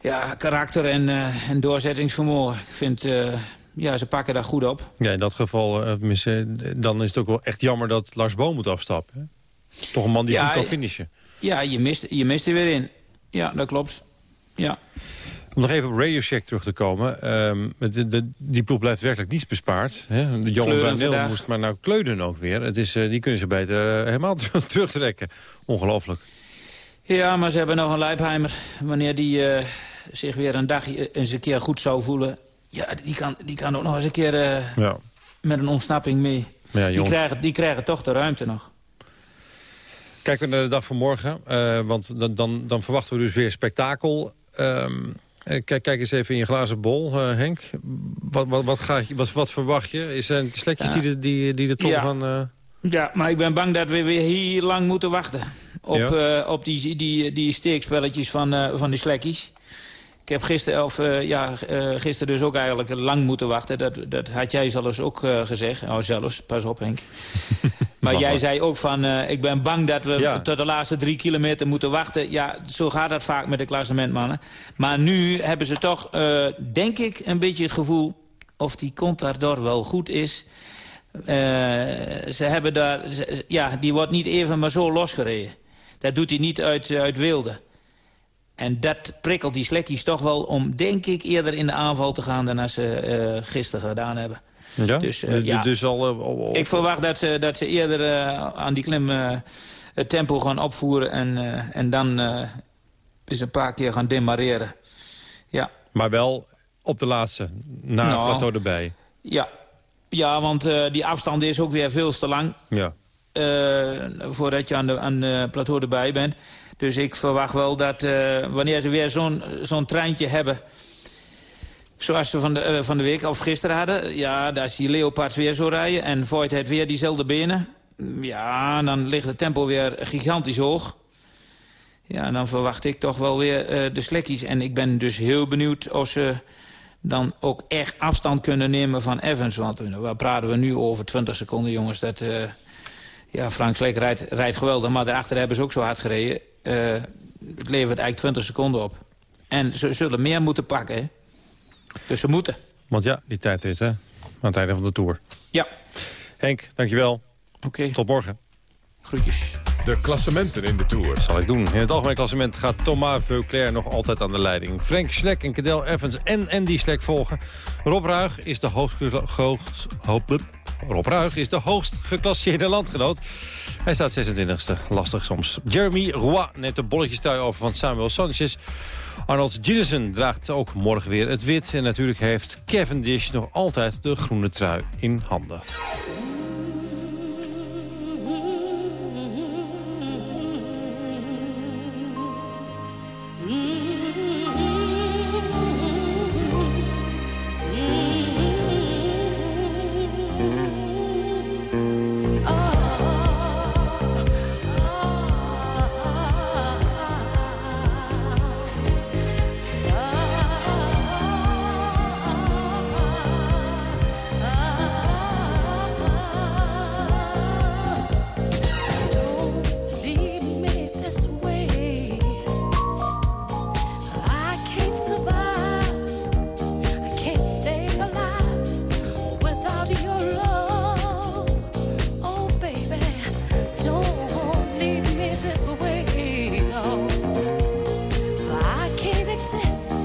ja, karakter en, en doorzettingsvermogen. Ik vind... ja, ze pakken daar goed op. Ja, in dat geval dan is het ook wel echt jammer dat Lars Boom moet afstappen. Hè? Toch een man die ja, goed kan finishen. Ja, je mist, je mist er weer in. Ja, dat klopt. Ja. Om nog even op Radio Shack terug te komen. ehm, de, de, die ploeg blijft werkelijk niets bespaard. Hè? De jongen Kleuren van Neel moest maar nou kleuden ook weer. Het is, eh, die kunnen ze beter eh, helemaal terugtrekken. Ongelooflijk. Ja, maar ze hebben nog een Leipheimer. Wanneer die eh, zich weer een dag eens een keer goed zou voelen... Ja, die kan, die kan ook nog eens een keer Ja. met een ontsnapping mee. Ja, die, krijgen, die krijgen toch de ruimte nog. Kijken we naar de dag van morgen. want dan, dan, dan verwachten we dus weer spektakel. Eh, kijk, kijk eens even in je glazen bol, eh, Henk. Wat, wat, wat, ga je, wat, wat verwacht je? Is er slekjes die, de, die, die de top Ja. gaan... eh, Ja, maar ik ben bang dat we weer heel lang moeten wachten. Op, Ja? eh, op die, die, die steekspelletjes van, eh, van die slekkies. Ik heb gisteren, of, eh, ja, eh, gisteren dus ook eigenlijk lang moeten wachten. Dat, dat had jij zelfs ook eh, gezegd. Oh, zelfs, pas op Henk. maar jij zei ook van, ik ben bang dat we Ja. tot de laatste drie kilometer moeten wachten. Ja, zo gaat dat vaak met de klassementmannen. Maar nu hebben ze toch, denk ik, een beetje het gevoel... of die Contador wel goed is... Ze hebben daar, ze- ja, die wordt niet even maar zo losgereden. Dat doet hij niet uit, uit wilde. En dat prikkelt die slekkies toch wel om, denk ik, eerder in de aanval te gaan... dan als ze eh, gisteren gedaan hebben. ja? Dus, eh, Dus- ja. dus al... eh, op- Ik verwacht dat ze, dat ze eerder aan die klim het tempo gaan opvoeren... en, en dan eens een paar keer gaan demareren. Ja, Maar wel op de laatste, na het Nou. plateau erbij. ja. ja want die afstand is ook weer veel te lang... Ja. voordat je aan de, aan de plateau erbij bent. Dus ik verwacht wel dat eh, wanneer ze weer zo'n zo'n treintje hebben... zoals ze van de, eh, van de week of gisteren hadden... ja, als die Leopard weer zo rijden en Voigt heeft weer diezelfde benen... ja, dan ligt het tempo weer gigantisch hoog. Ja, dan verwacht ik toch wel weer eh, de slekkies. En ik ben dus heel benieuwd of ze dan ook echt afstand kunnen nemen van Evans. Want waar praten we nu over 20 seconden, jongens? Dat, ja, Frank Sleek rijdt, rijdt geweldig, maar daarachter hebben ze ook zo hard gereden. Eh, het levert eigenlijk 20 seconden op. En ze zullen meer moeten pakken, hè? Dus ze moeten. Want ja, die tijd is hè, aan het einde van de Tour. Ja. Henk, dankjewel. Oké. Tot morgen. Groetjes. De klassementen in de Tour. zal ik doen. In het algemeen klassement gaat Thomas Veuclair nog altijd aan de leiding. Frank Schleck en Cadel Evans en Andy Schleck volgen. Rob Ruig is de hoogst, hoogst, hoop- Rob Ruig is de hoogst geclasseerde landgenoot. Hij staat 26e, lastig soms. Jeremy Roy neemt de bolletjestrui over van Samuel Sanchez. Arnold Gideson draagt ook morgen weer het wit. En natuurlijk heeft Cavendish nog altijd de groene trui in handen. exist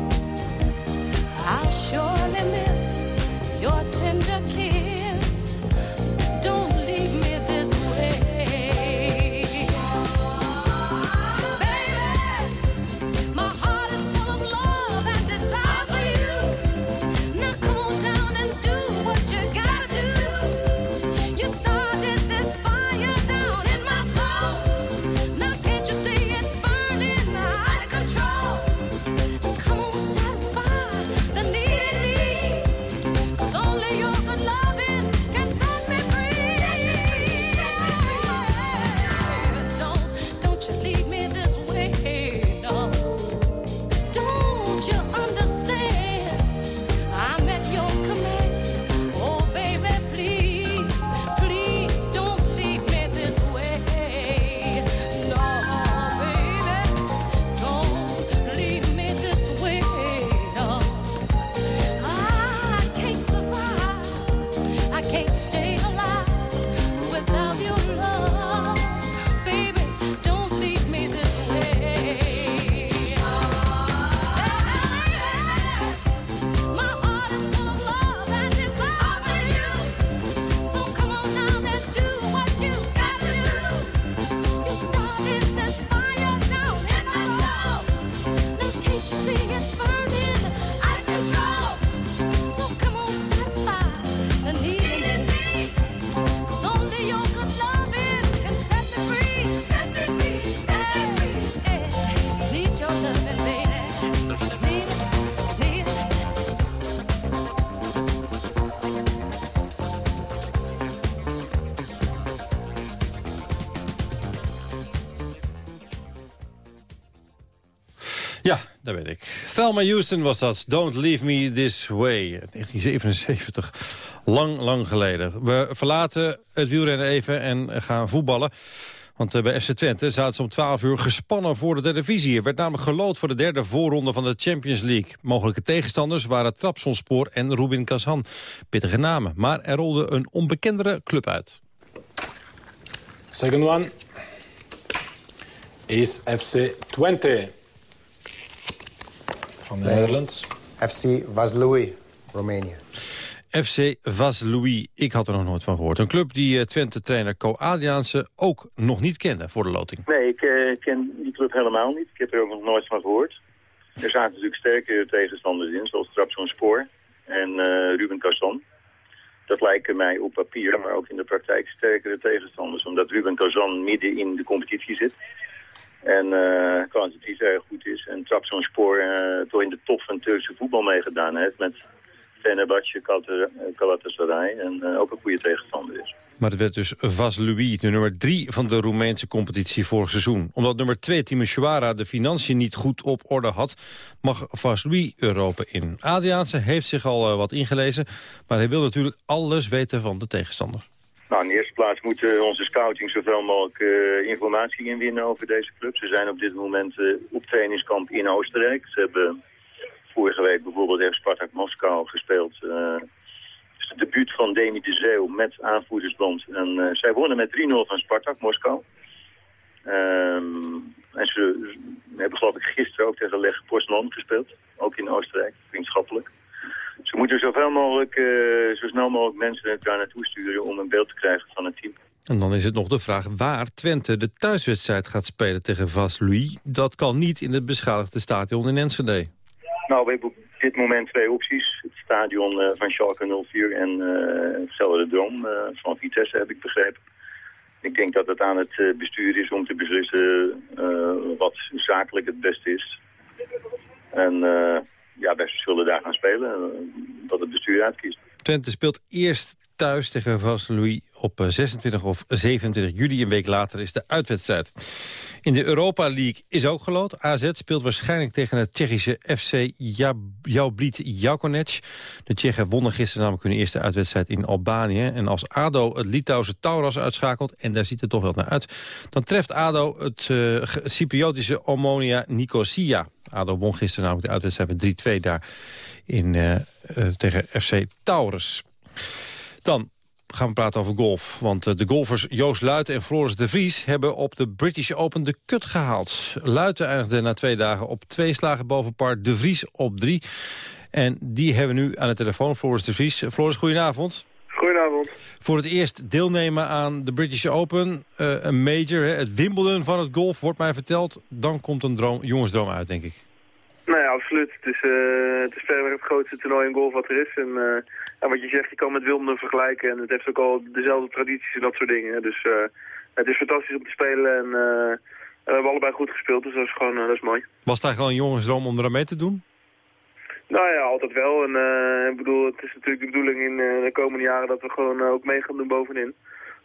Ja, dat weet ik. Thelma Houston was dat. Don't Leave Me This Way. 1977. Lang, lang geleden. We verlaten het wielrennen even en gaan voetballen. Want eh, bij FC Twente zaten ze om 12 uur gespannen voor de derde divisie. Er werd namelijk gelood voor de derde voorronde van de Champions League. Mogelijke tegenstanders waren Trapsonspoor en Rubin Kazan. Pittige namen, maar er rolde een onbekendere club uit. Second one is FC Twente the Netherlands. FC Vaslui, Romania. FC Vaslui, ik had er nog nooit van gehoord. Een club die uh, Twente-trainer Co Adriaanse ook nog niet kende voor de loting. Nee, ik uh, ken die club helemaal niet. Ik heb er ook nog nooit van gehoord. Er zaten natuurlijk sterke tegenstanders in, zoals Spoor en uh, Ruben Casson. Dat lijken mij op papier, maar ook in de praktijk sterkere tegenstanders. Omdat Ruben Kazan midden in de competitie zit. En uh, kwantitatief erg goed is. En Trabzonspor uh, toch in de top van Turkse voetbal meegedaan heeft. Met Fenerbahce, Galatasaray. En uh, ook een goede tegenstander is. Maar het werd dus Vaslui, de nummer drie van de Roemeense competitie vorig seizoen. Omdat nummer twee, Timisoara, de financiën niet goed op orde had... mag Vaslui Europa in. Adriaanse heeft zich al wat ingelezen... maar hij wil natuurlijk alles weten van de tegenstander. Nou, in de eerste plaats moet onze scouting zoveel mogelijk uh, informatie inwinnen over deze club. Ze zijn op dit moment uh, op trainingskamp in Oostenrijk. Ze hebben vorige week bijvoorbeeld even Spartak Moskou gespeeld. Uh, het debuut van Demi de Zeeuw met aanvoerdersband. En zij wonnen met 3-0 van Spartak Moskou. Um, en ze hebben geloof ik gisteren ook tegen Leg Poznan gespeeld. Ook in Oostenrijk, moeten zoveel mogelijk, uh, zo snel mogelijk mensen daar naartoe sturen om een beeld te krijgen van het team. En dan is het nog de vraag waar Twente de thuiswedstrijd gaat spelen tegen Vaslui. Dat kan niet in het beschadigde stadion in Enschede. Nou, we hebben op dit moment twee opties. Het stadion uh, van Schalke 04 en uh, het Celderdroom uh, van Vitesse heb ik begrepen. Ik denk dat het aan het bestuur is om te beslissen wat zakelijk het beste is. En ja, best zullen daar gaan spelen. Wat het bestuur uitkiest. Twente speelt eerst thuis tegen Vaslui op 26 of 27 juli. Een week later is de uitwedstrijd. In de Europa League is ook gelood. AZ speelt waarschijnlijk tegen het Tsjechische FC Jaublit Jakonec. De Tsjechen wonnen gisteren namelijk hun eerste uitwedstrijd in Albanië. En als ADO het Litouwse Tauras uitschakelt, en daar ziet het toch wel naar uit... dan treft ADO het uh, Cypriotische Omonia Nicosia. ADO won gisteren namelijk de uitwedstrijd met 3-2 daar in, uh, uh, tegen FC Taurus. Dan gaan we praten over golf. Want de golfers Joost Luiten en Floris de Vries... hebben op de British Open de kut gehaald. Luiten eindigde na twee dagen op twee slagen boven par. De Vries op drie. En die hebben we nu aan de telefoon, Floris de Vries. Floris, goedenavond. Goedenavond. Voor het eerst deelnemen aan de British Open. Uh, een major, hè, het Wimbledon van het golf, wordt mij verteld. Dan komt een droom, jongensdroom uit, denk ik. Nou ja, absoluut. Het is, uh, het is verder het grootste toernooi in golf wat er is. En, uh, en wat je zegt, je kan met Wimbledon vergelijken. En het heeft ook al dezelfde tradities en dat soort dingen. Dus het is fantastisch om te spelen. En, en, we hebben allebei goed gespeeld, dus dat is gewoon dat is mooi. Was het eigenlijk al een jongensdroom om er mee te doen? Nou ja, altijd wel. En ik bedoel, het is natuurlijk de bedoeling in de komende jaren dat we gewoon ook mee gaan doen bovenin.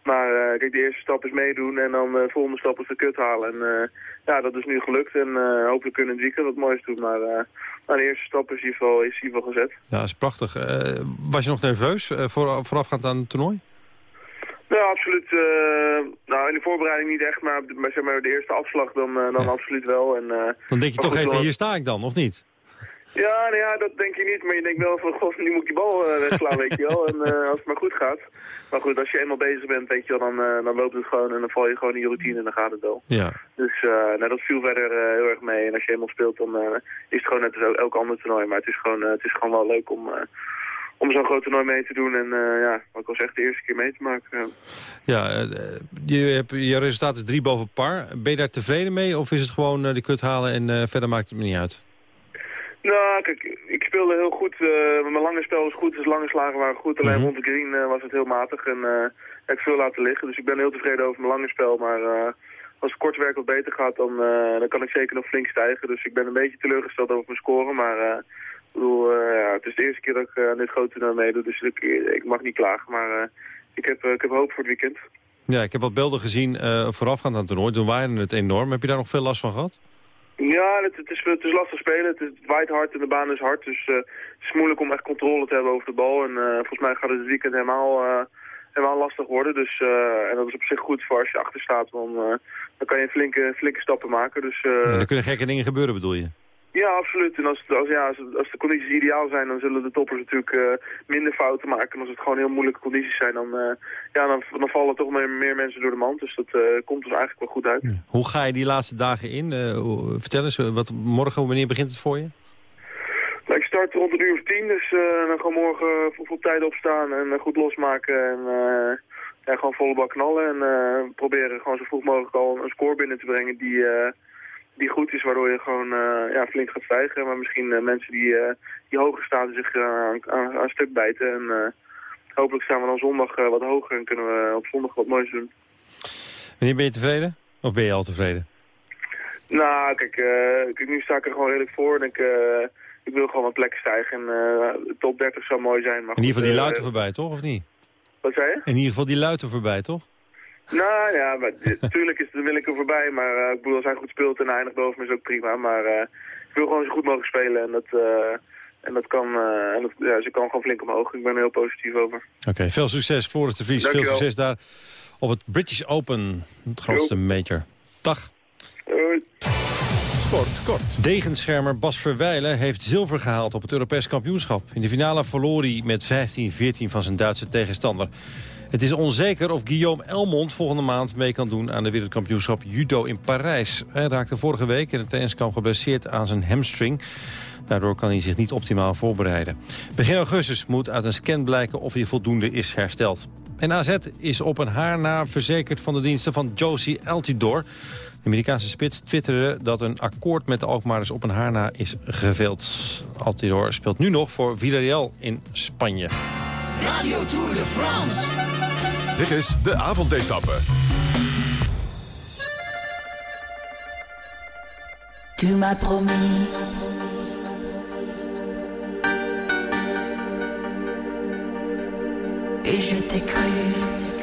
Maar kijk, de eerste stap is meedoen en dan de volgende stap is de kut halen. En ja, dat is nu gelukt en hopelijk kunnen we het weekend wat moois doen. Maar, maar de eerste stap is in ieder geval, is ieder geval gezet. Ja, dat is prachtig. was je nog nerveus voor, voorafgaand aan het toernooi? Ja, absoluut. nou, in de voorbereiding niet echt, maar, maar, zeg maar de eerste afslag dan, dan ja. absoluut wel. En, dan denk je toch even, hier sta ik dan, of niet? Ja, nou ja, dat denk je niet. Maar je denkt wel van, god, nu moet ik die bal uh, wegslaan, weet je wel. En uh, als het maar goed gaat. Maar goed, als je eenmaal bezig bent, weet je wel, dan, uh, dan loopt het gewoon en dan val je gewoon in je routine en dan gaat het wel. Ja. Dus nou, dat viel verder heel erg mee. En als je eenmaal speelt, dan is het gewoon net als elk ander toernooi. Maar het is gewoon, het is gewoon wel leuk om, om zo'n groot toernooi mee te doen. En ja, wat ik al zeg, de eerste keer mee te maken. Ja, je, hebt, je resultaat is drie boven par. Ben je daar tevreden mee of is het gewoon de kut halen en verder maakt het me niet uit? Nou, kijk, ik speelde heel goed. Uh, mijn lange spel was goed, dus lange slagen waren goed. Alleen mm -hmm. rond de green uh, was het heel matig en uh, heb ik veel laten liggen. Dus ik ben heel tevreden over mijn lange spel. Maar als het kort werk wat beter gaat, dan, dan kan ik zeker nog flink stijgen. Dus ik ben een beetje teleurgesteld over mijn scoren. Maar ik bedoel, ja, het is de eerste keer dat ik aan dit grote toernooi meedoe. Dus ik, ik, mag niet klagen. Maar ik, heb, ik heb hoop voor het weekend. Ja, ik heb wat beelden gezien voorafgaand aan het toernooi. Toen waaide het enorm. Heb je daar nog veel last van gehad? Ja, het, het, is, het is lastig spelen. Het, is, het waait hard en de baan is hard. Dus eh, het is moeilijk om echt controle te hebben over de bal. En eh, volgens mij gaat het dit weekend helemaal, eh, helemaal lastig worden. Dus, en dat is op zich goed voor als je achter staat. Eh, dan kan je flinke, flinke stappen maken. Dus, En er kunnen gekke dingen gebeuren, bedoel je? Ja, absoluut. En als, het- als, ja, als, als de condities ideaal zijn, dan zullen de toppers natuurlijk eh, minder fouten maken. En als het gewoon heel moeilijke condities zijn, dan, eh, ja, dan, dan vallen toch meer, meer mensen door de mand. Dus dat eh, komt dus eigenlijk wel goed uit. Hoe ga je die laatste dagen in? Vertel eens, wat, morgen, wanneer begint het voor je? Nou, ik start rond een uur of tien, dus dan gewoon morgen vroeg op tijd opstaan en goed losmaken. En ja, gewoon volle bak knallen en proberen gewoon zo vroeg mogelijk al een score binnen te brengen die, die goed is. Waardoor je gewoon eh, ja, flink gaat stijgen. Maar misschien eh, mensen die, eh, die hoger staan zich aan, aan, aan stuk bijten. En hopelijk staan we dan zondag wat hoger en kunnen we op zondag wat moois doen. Wanneer ben je tevreden? Of ben je al tevreden? Nou, kijk, kijk, nu sta ik er gewoon redelijk voor. En ik, ik wil gewoon wat plekken stijgen. En de top 30 zou mooi zijn. Maar In ieder geval die luiten voorbij, toch? Of niet? Wat zei je? In ieder geval die luiten voorbij, toch? Nou ja, maar natuurlijk is de Willeke voorbij. Maar eh, ik bedoel, als hij goed speelt en hij eindigt boven me is ook prima. Maar eh, ik wil gewoon zo goed mogelijk spelen. En dat, eh, en dat kan, eh, en dat, ja, ze kan gewoon flink omhoog. Ik ben er heel positief over. Oké, veel succes, Floris de Vries. Veel succes daar op het British Open, het grootste major. Dag. Sport kort. Degenschermer Bas Verwijlen heeft zilver gehaald op het Europees kampioenschap. In de finale verloor hij met 15-14 van zijn Duitse tegenstander. Het is onzeker of Guillaume Elmond volgende maand mee kan doen aan de wereldkampioenschap judo in Parijs. Hij raakte vorige week in het trainingskamp geblesseerd aan zijn hamstring. Daardoor kan hij zich niet optimaal voorbereiden. Begin augustus moet uit een scan blijken of hij voldoende is hersteld. En AZ is op een haar na verzekerd van de diensten van Josie Altidor. De Amerikaanse spits twitterde dat een akkoord met de Alkmaarders op een haar na is geveld. Altidor speelt nu nog voor Villarreal in Spanje. Radio Tour de France. Dit is de avondetappe. Tu m'as promis. Et je t'ai cru.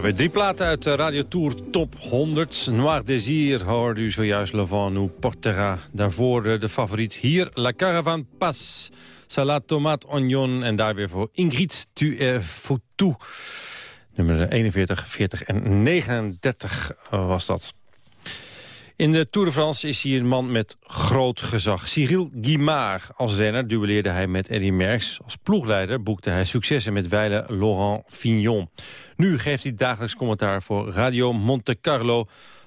Weer drie platen uit de Radio Tour Top 100. Noir Désir hoorde u zojuist Le Vent nous portera. Daarvoor eh, de favoriet hier, La Caravane Passe. Salade, tomate, oignon en daar weer voor Ingrid Tu es foutu. Nummer 41, 40 en 39 was dat. In de Tour de France is hij een man met groot gezag. Cyril Guimard. Als renner duelleerde hij met Eddy Merckx. Als ploegleider boekte hij successen met wijle Laurent Fignon. Nu geeft hij dagelijks commentaar voor Radio Monte Carlo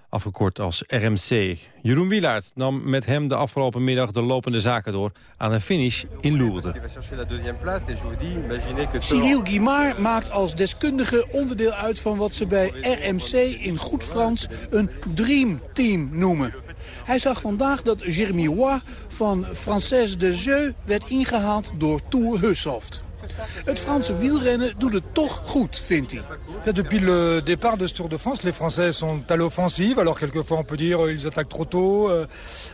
afgekort als RMC. Jeroen Wielaert nam met hem de afgelopen middag de lopende zaken door... aan een finish in Lourdes. Cyril Guimard maakt als deskundige onderdeel uit van wat ze bij RMC in goed Frans een Dream Team noemen. Hij zag vandaag dat Jeremy Roy van Française de Jeu werd ingehaald door Tour Hussoft. Het Franse wielrennen doet het toch goed, vindt hij. Depuis le départ de ce Tour de France, les Français sont à l'offensive. Alors quelquefois on peut dire ils attaquent trop tôt. Euh,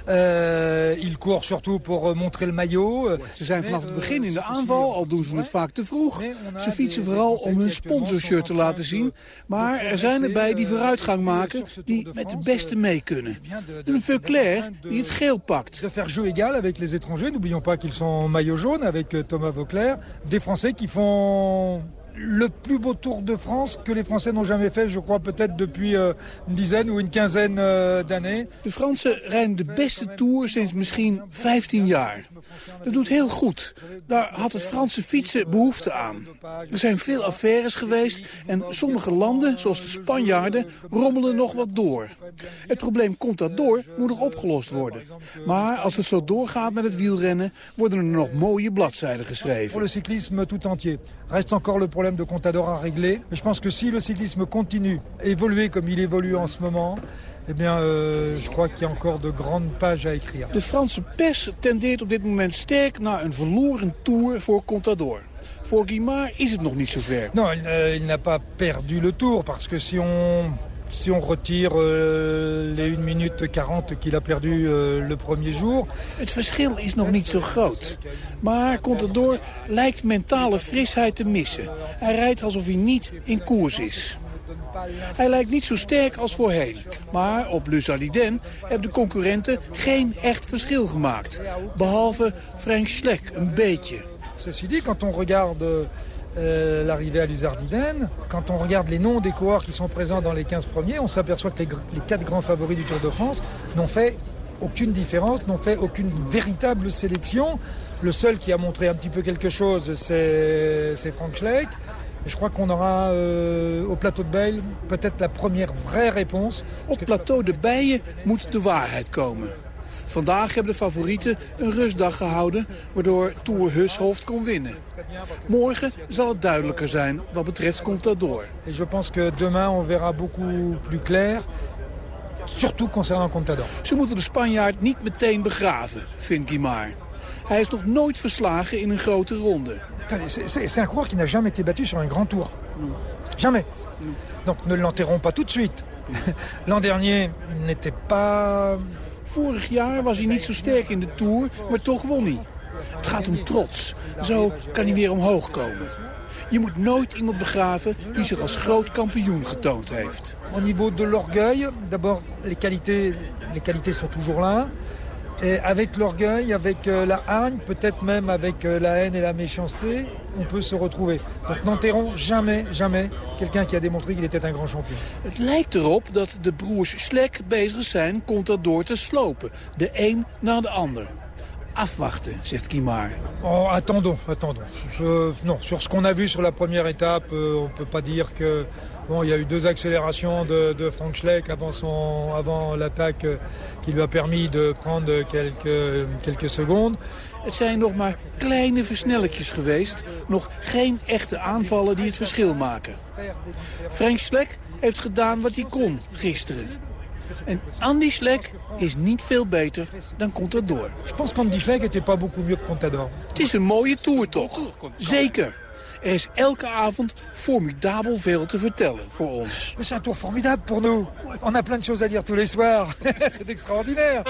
euh, ils courent surtout pour euh, montrer le maillot. Ze zijn vanaf het begin in de aanval, al doen ze het vaak te vroeg. Ze fietsen vooral om hun sponsorshirt te laten zien. Maar er zijn erbij die vooruitgang maken, die met de beste mee kunnen. Een Veuclair die het geel pakt. De faire jeu égal avec les étrangers. N'oublions pas qu'ils sont maillot jaune avec euh, Thomas Vauclair. Des Français qui font le plus beau Tour de France que les Français n'ont jamais fait, je crois, peut-être depuis euh, une dizaine ou une quinzaine euh, d'années. De Fransen rijden de beste Tour sinds misschien 15 jaar. Dat doet heel goed. Daar had het Franse fietsen behoefte aan. Er zijn veel affaires geweest en sommige landen, zoals de Spanjaarden, rommelen nog wat door. Het probleem komt dat door, moet nog opgelost worden. Maar als het zo doorgaat met het wielrennen, worden er nog mooie bladzijden geschreven. Pour le cyclisme tout entier. Reste encore le problème de Contador à régler. Mais je pense que si le cyclisme continue à évoluer comme il évolue en ce moment, eh bien, euh, je crois qu'il y a encore de grandes pages à écrire. De Franse pers tendeert op dit moment sterk naar een verloren tour voor Contador. Voor Guimard is het nog niet zover. Non, il, euh, il n'a pas perdu le tour parce que si on si on retire euh, les 1 minute 40 qu'il a perdu euh, le premier jour. Het verschil is nog niet zo groot. Maar Contador lijkt mentale frisheid te missen. Hij rijdt alsof hij niet in koers is. Hij lijkt niet zo sterk als voorheen. Maar op Le Saliden hebben de concurrenten geen echt verschil gemaakt. Behalve Frank Schleck een beetje. Ceci dit, quand on regarde euh, l'arrivée à Luzardiden, quand on regarde les noms des coureurs qui sont présents dans les 15 premiers, on s'aperçoit que les, les quatre grands favoris du Tour de France n'ont fait aucune différence, n'ont fait aucune véritable sélection. Le seul qui a montré un petit peu quelque chose, c'est Frank Schleck. Je crois qu'on aura euh, au plateau de Beil peut-être la première vraie réponse. Op plateau de Bijen moet de waarheid komen. Vandaag hebben de favorieten een rustdag gehouden... waardoor Tour Hushoft kon winnen. Morgen zal het duidelijker zijn wat betreft Contador. Je pense que demain on verra beaucoup plus clair. Surtout concernant Contador. Ze moeten de Spanjaard niet meteen begraven, vindt Guimard. Hij is nog nooit verslagen in een grote ronde. C'est un coureur qui n'a jamais été battu sur un grand tour. Jamais. Donc ne l'enterrons pas tout de suite. L'an dernier, il n'était pas... Vorig jaar was hij niet zo sterk in de Tour, maar toch won hij. Het gaat om trots. Zo kan hij weer omhoog komen. Je moet nooit iemand begraven die zich als groot kampioen getoond heeft. Au niveau de l'orgueil, d'abord les qualités, les qualités sont toujours là. Et avec l'orgueil, avec euh, la haine, peut-être même avec euh, la haine et la méchanceté, on peut se retrouver. Donc n'enterrons jamais, jamais quelqu'un qui a démontré qu'il était un grand champion. Het lijkt erop dat de broers Slek bezig zijn Contador te slopen. De een na de ander. Afwachten, zegt Guimard. Oh, attendons, attendons. Je- non, sur ce qu'on a vu sur la première étape, euh, on peut pas dire que... Bon, il y a eu deux accélérations de, de Frank Schleck avant, son- avant l'attaque euh, qui lui a permis de prendre quelques, quelques secondes. Het zijn nog maar kleine versnelletjes geweest. Nog geen echte aanvallen die het verschil maken. Frank Slek heeft gedaan wat hij kon gisteren. En Andy Slek is niet veel beter dan Contador. Je pense qu'Andy Schleck était pas beaucoup mieux que Contador. Het is een mooie tour toch? Zeker. Er is elke avond formidabel veel te vertellen voor ons. C'est un tour formidable pour nous. On a plein de choses à dire tous les soirs. c'est extraordinaire.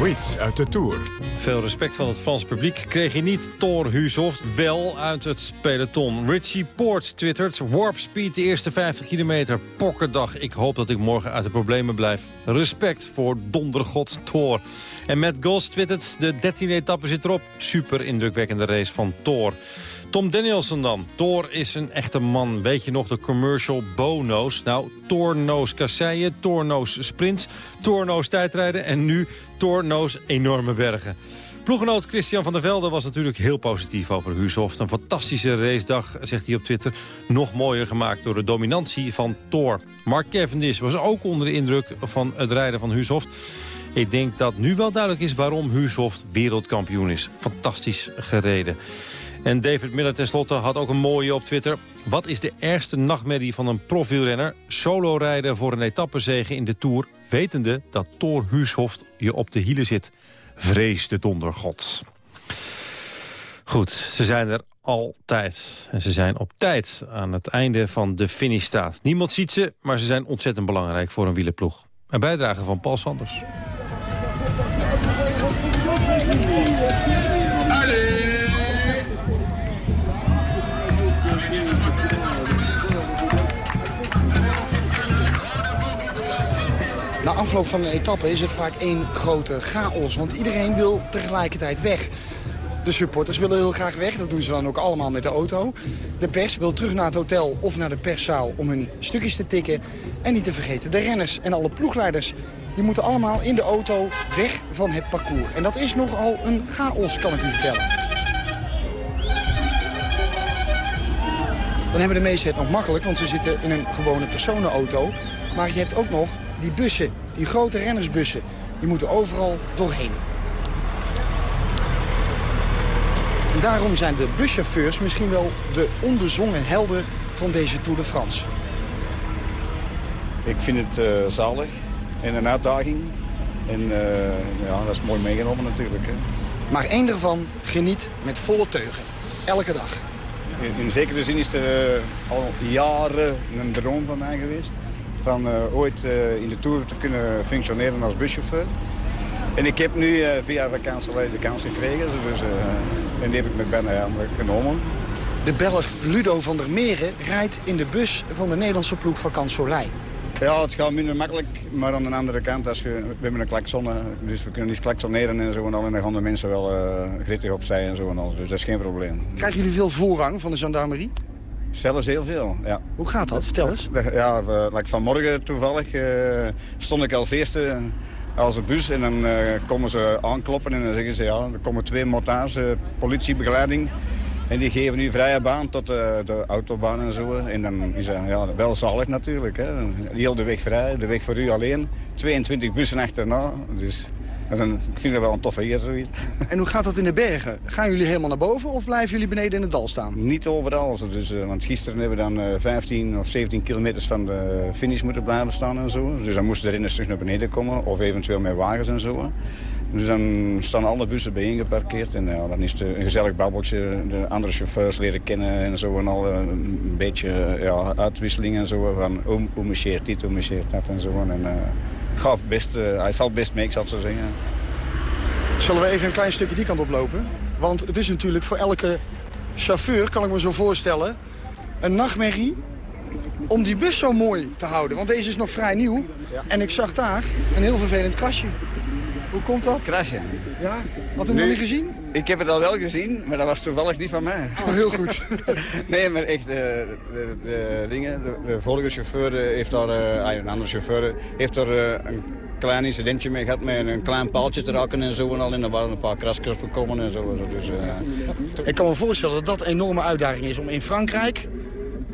Tweets uit de Tour. Veel respect van het Frans publiek kreeg je niet. Thor Huushoft wel uit het peloton. Richie Poort twittert. Warp speed de eerste 50 kilometer. Pokkerdag. Ik hoop dat ik morgen uit de problemen blijf. Respect voor dondergod Thor. En Matt Goss twittert. De 13e etappe zit erop. Super indrukwekkende race van Thor. Tom Danielson dan. Thor is een echte man. Weet je nog de commercial Bono's? Nou, Torno's kasseien, Torno's sprints, Torno's tijdrijden... en nu Torno's enorme bergen. Ploegenoot Christian van der Velde was natuurlijk heel positief over Huushoft. Een fantastische racedag, zegt hij op Twitter. Nog mooier gemaakt door de dominantie van Thor. Mark Cavendish was ook onder de indruk van het rijden van Huushoft. Ik denk dat nu wel duidelijk is waarom Huushoft wereldkampioen is. Fantastisch gereden. En David Miller tenslotte had ook een mooie op Twitter. Wat is de ergste nachtmerrie van een profielrenner? Solo rijden voor een etappezege in de Tour... wetende dat Thor Huushoft je op de hielen zit. Vrees de dondergod. Goed, ze zijn er altijd. En ze zijn op tijd aan het einde van de finish staat. Niemand ziet ze, maar ze zijn ontzettend belangrijk voor een wielerploeg. Een bijdrage van Paul Sanders. Na afloop van een etappe is het vaak één grote chaos. Want iedereen wil tegelijkertijd weg. De supporters willen heel graag weg. Dat doen ze dan ook allemaal met de auto. De pers wil terug naar het hotel of naar de perszaal om hun stukjes te tikken. En niet te vergeten de renners en alle ploegleiders. Die moeten allemaal in de auto weg van het parcours. En dat is nogal een chaos, kan ik u vertellen. Dan hebben de meesten het nog makkelijk, want ze zitten in een gewone personenauto. Maar je hebt ook nog die bussen, die grote rennersbussen. Die moeten overal doorheen. En daarom zijn de buschauffeurs misschien wel de onbezongen helden van deze Tour de France. Ik vind het uh, zalig en een uitdaging. En uh, ja, dat is mooi meegenomen natuurlijk. Hè. Maar één daarvan geniet met volle teugen. Elke dag. In, in zekere zin is het uh, al jaren een droom van mij geweest. Van ooit in de Tour te kunnen functioneren als buschauffeur. En ik heb nu via vakantieleid de kans gekregen. Dus, en die heb ik met bijna genomen. De Belg Ludo van der Meren rijdt in de bus van de Nederlandse ploeg van. Ja, het gaat minder makkelijk, maar aan de andere kant, als je, we hebben een klakson, dus we kunnen niet klaksoneren en zo en al. En dan gaan de mensen wel uh, grittig opzij en zo en al. Dus dat is geen probleem. Krijgen jullie veel voorrang van de gendarmerie? Zelfs heel veel, ja. Hoe gaat dat? Vertel eens. Ja, like vanmorgen toevallig uh, stond ik als eerste als een bus en dan uh, komen ze aankloppen en dan zeggen ze ja, er komen twee motards, politiebegeleiding. En die geven nu vrije baan tot de, de autobaan en zo. En dan is dat ja, wel zalig natuurlijk. Hè. Heel de weg vrij, de weg voor u alleen. 22 bussen achterna. Dus dat is een, ik vind dat wel een toffe eer zoiets. En hoe gaat dat in de bergen? Gaan jullie helemaal naar boven of blijven jullie beneden in het dal staan? Niet overal. Dus, uh, want gisteren hebben we dan uh, 15 of 17 kilometers van de finish moeten blijven staan en zo. Dus dan moesten de renners terug naar beneden komen. Of eventueel met wagens en zo. Dus dan staan alle bussen bijeen geparkeerd. En dan is het een gezellig babbeltje. De andere chauffeurs leren kennen en zo. En al een beetje ja, uitwisseling en zo. Van hoe, hoe marcheert dit, hoe marcheert dat en zo. En, gaat best, uh, hij valt best mee, ik zal het zo zeggen. Zullen we even een klein stukje die kant oplopen? Want het is natuurlijk voor elke chauffeur, kan ik me zo voorstellen... een nachtmerrie om die bus zo mooi te houden. Want deze is nog vrij nieuw. Ja. En ik zag daar een heel vervelend krasje. Hoe komt dat? Krasje. Ja? Had u nog niet gezien? Ik heb het al wel gezien, maar dat was toevallig niet van mij. Oh, heel goed. nee, maar echt, de, de, de dingen, de, de vorige chauffeur heeft daar, uh, een andere chauffeur heeft daar uh, een klein incidentje mee gehad met een klein paaltje te raken en zo en al. En er waren een paar kraskers gekomen en zo. Dus, uh, ik kan me voorstellen dat dat een enorme uitdaging is om in Frankrijk,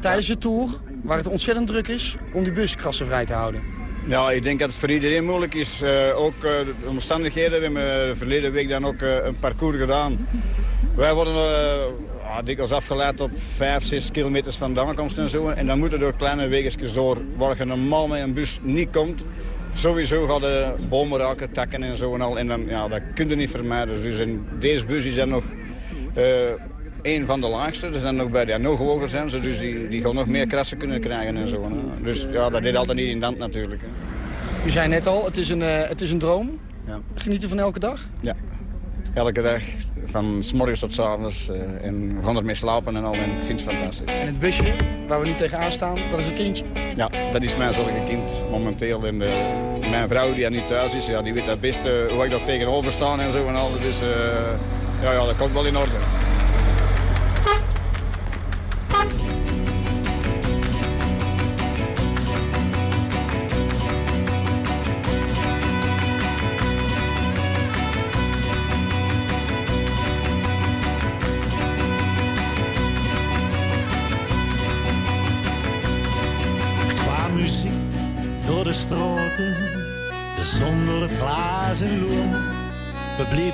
tijdens de Tour, waar het ontzettend druk is, om die buskrassen vrij te houden. Ja, ik denk dat het voor iedereen moeilijk is. Uh, ook uh, de omstandigheden. We hebben uh, verleden week dan ook een parcours gedaan. Wij worden uh, dikwijls afgeleid op 5, 6 kilometers van de aankomst en zo. En dan moeten door kleine wegjes door, waar je normaal met een bus niet komt. Sowieso gaan de bomen raken, takken en zo en al. En dan, ja, dat kun je niet vermijden. Dus in deze bus is dan nog een van de laagste. Dus dan nog bij die nog hoger zijn ze. Dus die, die gaan nog meer krassen kunnen krijgen en zo. Hè. Dus ja, dat deed altijd niet in hand natuurlijk. Hè. U zei net al, het is een, uh, het is een droom. Ja. Genieten van elke dag? Ja. Elke dag, van s morgens tot s avonds. eh, en we gaan ermee slapen en al. En ik vind het fantastisch. En het busje waar we nu tegenaan staan, dat is het kindje. Ja, dat is mijn zorgenkind momenteel. En eh, mijn vrouw die er nu thuis is, ja, die weet het beste hoe ik daar tegenover sta en zo en al. Dus eh, ja, ja, dat komt wel in orde.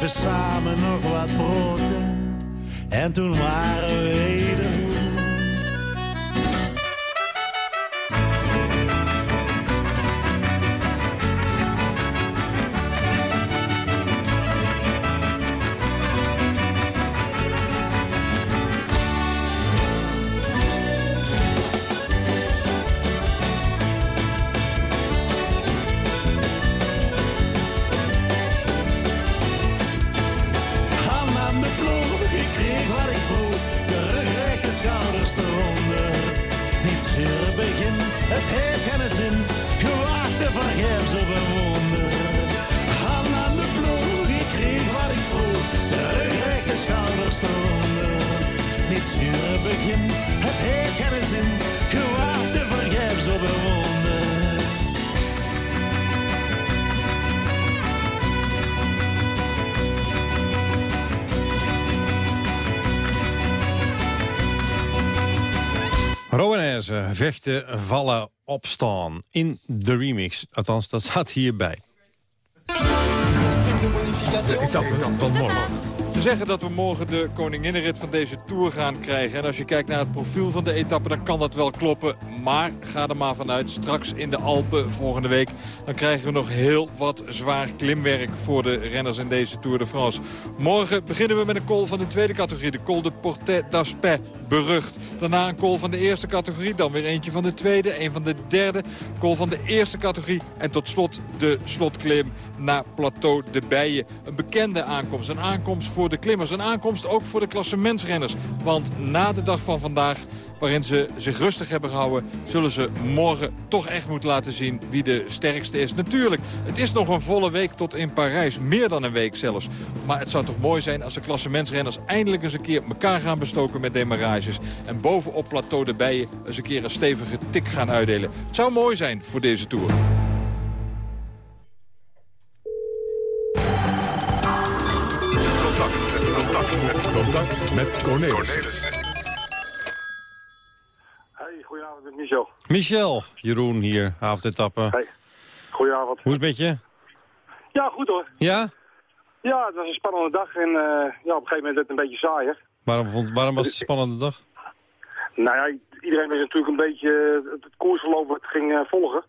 We samen nog wat broden en toen waren we Rowanese, vechten, vallen, opstaan. In de remix. Althans, dat staat hierbij. De etappe van morgen. Ze zeggen dat we morgen de koninginnenrit van deze Tour gaan krijgen. En als je kijkt naar het profiel van de etappe, dan kan dat wel kloppen. Maar ga er maar vanuit, straks in de Alpen volgende week... dan krijgen we nog heel wat zwaar klimwerk voor de renners in deze Tour de France. Morgen beginnen we met een call van de tweede categorie. De col de Portet d'Aspet, berucht. Daarna een call van de eerste categorie. Dan weer eentje van de tweede, een van de derde. Call van de eerste categorie. En tot slot de slotklim naar Plateau de Bijen. Een bekende aankomst. Een aankomst voor de klimmers. Een aankomst ook voor de klassementsrenners. Want na de dag van vandaag waarin ze zich rustig hebben gehouden... zullen ze morgen toch echt moeten laten zien wie de sterkste is. Natuurlijk, het is nog een volle week tot in Parijs. Meer dan een week zelfs. Maar het zou toch mooi zijn als de klassementsrenners... eindelijk eens een keer elkaar gaan bestoken met demarages. En bovenop Plateau de Bijen eens een keer een stevige tik gaan uitdelen. Het zou mooi zijn voor deze Tour. Contact met, Cornelis. Michel. Michel, Jeroen hier, avondetappe. Hey, goedenavond. Hoe is het met je? Ja, goed hoor. Ja? Ja, het was een spannende dag en eh, ja, op een gegeven moment werd het een beetje saaier. Waarom, vond, waarom was het een spannende dag? Nou ja, iedereen is natuurlijk een beetje het, het koersverloop wat ging eh, volgen.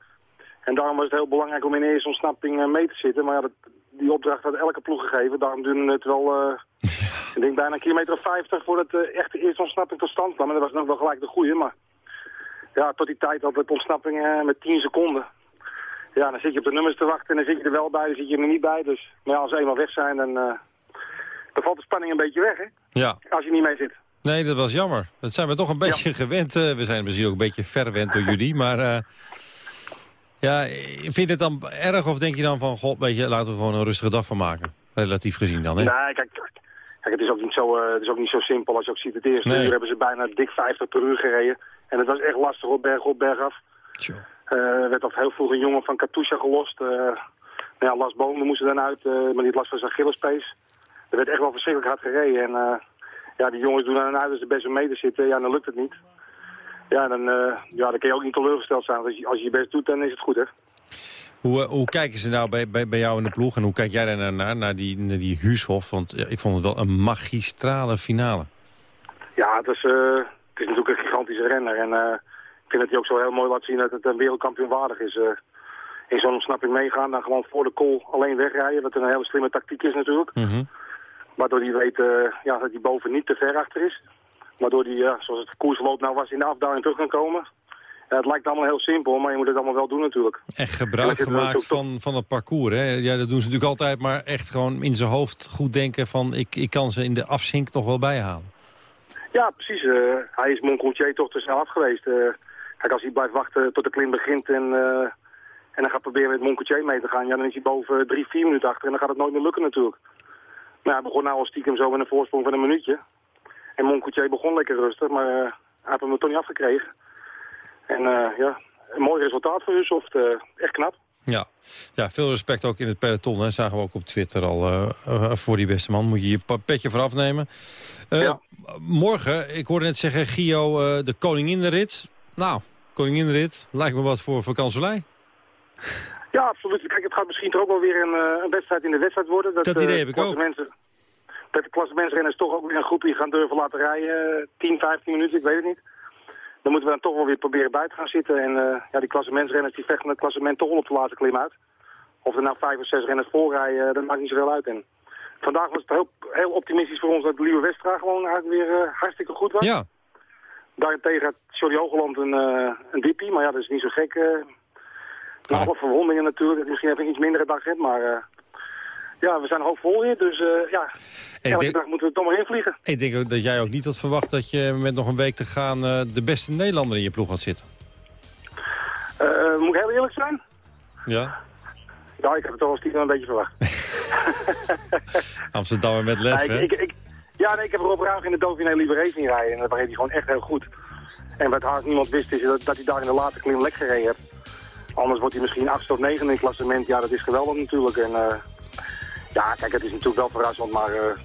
En daarom was het heel belangrijk om in eerste ontsnapping eh, mee te zitten. Maar ja, dat, die opdracht had elke ploeg gegeven. Daarom duurde het wel, eh, ik denk bijna een kilometer of 50 voordat de echte eerste ontsnapping tot stand kwam. En dat was nog wel gelijk de goede, maar ja, tot die tijd had het ontsnapping eh, met 10 seconden. Ja, dan zit je op de nummers te wachten en dan zit je er wel bij, dan zit je er niet bij. Dus maar ja, als ze eenmaal weg zijn, dan, eh, dan valt de spanning een beetje weg, hè? Ja. Als je niet mee zit. Nee, dat was jammer. Dat zijn we toch een beetje gewend. eh, we zijn misschien ook een beetje verwend door jullie. Maar ja, vind je het dan erg of denk je dan van... God, weet je, laten we gewoon een rustige dag van maken? Relatief gezien dan, hè? Nee, kijk, kijk het, is ook niet zo, het is ook niet zo simpel als je ook ziet. Het eerste Nee. uur hebben ze bijna dik 50 per uur gereden. En het was echt lastig op berg op, berg af. Eh, Er werd al heel vroeg een jongen van Katusha gelost. eh nou ja, Las Boom moest er dan uit, eh, maar die last van zijn Achillespees. Er werd echt wel verschrikkelijk hard gereden. En eh, ja, die jongens doen dan uit als ze best wel mede zitten. Ja, dan lukt het niet. Ja, dan, eh, ja, dan kun je ook niet teleurgesteld zijn. Als je, als je je best doet, dan is het goed, hè. Hoe, eh, hoe kijken ze nou bij, bij, bij jou in de ploeg? En hoe kijk jij daar naar, naar die, naar die Huushof? Want ja, ik vond het wel een magistrale finale. Ja, het is, eh, het is natuurlijk een renner. En eh, ik vind dat hij ook zo heel mooi laat zien dat het een wereldkampioen waardig is. eh, in zo'n ontsnapping meegaan, dan gewoon voor de call alleen wegrijden. Wat een hele slimme tactiek is natuurlijk. Waardoor hij weet eh, ja, dat hij boven niet te ver achter is. Waardoor hij, ja, zoals het koersloop nou was, in de afdaling terug kan komen. Ja, het lijkt allemaal heel simpel, maar je moet het allemaal wel doen natuurlijk. Echt gebruik gemaakt van, van het parcours. Hè? Ja, dat doen ze natuurlijk altijd, maar echt gewoon in zijn hoofd goed denken van... ik, ik kan ze in de afzink nog wel bijhalen. Ja, precies. eh, hij is Moncoutier toch te snel af geweest. Eh, kijk, als hij blijft wachten tot de klim begint en, eh, en dan gaat proberen met Moncoutier mee te gaan... ja, dan is hij boven drie, vier minuten achter en dan gaat het nooit meer lukken natuurlijk. Maar hij begon nou al stiekem zo met een voorsprong van een minuutje. En Moncoutier begon lekker rustig, maar hij heeft hem er toch niet afgekregen. En ja, een mooi resultaat voor Hussoft. eh echt knap. Ja. ja, veel respect ook in het peloton. Hè. Zagen we ook op Twitter al eh, eh, voor die beste man. Moet je je petje voor afnemen. Eh, Morgen, ik hoorde net zeggen, Gio, eh, de koninginrit. Nou, koninginrit, lijkt me wat voor vakantielei. Ja, absoluut. Kijk, het gaat misschien toch ook wel weer een, een wedstrijd in de wedstrijd worden. Dat idee eh, heb ik ook. Dat de klassementsrenners toch ook weer een groepje gaan durven laten rijden. eh, 10, 15 minuten, ik weet het niet. Dan moeten we dan toch wel weer proberen bij te gaan zitten. En eh, ja, die klassementsrenners die vechten het klassement toch op de laatste klim uit. Of er nou vijf of zes renners voorrijden, eh, dat maakt niet zoveel uit. En vandaag was het heel, heel optimistisch voor ons dat Lieve Westra gewoon eigenlijk weer eh, hartstikke goed was. Ja. Daarentegen had Jordi Hogeland een, eh een diepie, maar ja, dat is niet zo gek. na alle verwondingen natuurlijk. Misschien even een iets mindere dag, hè, maar ja, we zijn hoopvol weer. Dus eh, ja, elke denk- dag moeten we toch maar invliegen. Ik denk ook dat jij ook niet had verwacht dat je met nog een week te gaan... eh, de beste Nederlander in je ploeg had zitten. Eh, moet ik heel eerlijk zijn? Ja. Ja, ik heb het toch wel stiekem een beetje verwacht. Amsterdammer met lef, hè? ik, ik, ik- ja, nee, ik heb Rob Ruig in de Dauphiné Libéré zien rijden. En dat reed hij gewoon echt heel goed. En wat haast niemand wist is dat, dat hij daar in de late klim lek gereden heeft. Anders wordt hij misschien achtste of negende in het klassement. Ja, dat is geweldig natuurlijk. En ja, kijk, het is natuurlijk wel verrassend, maar eh,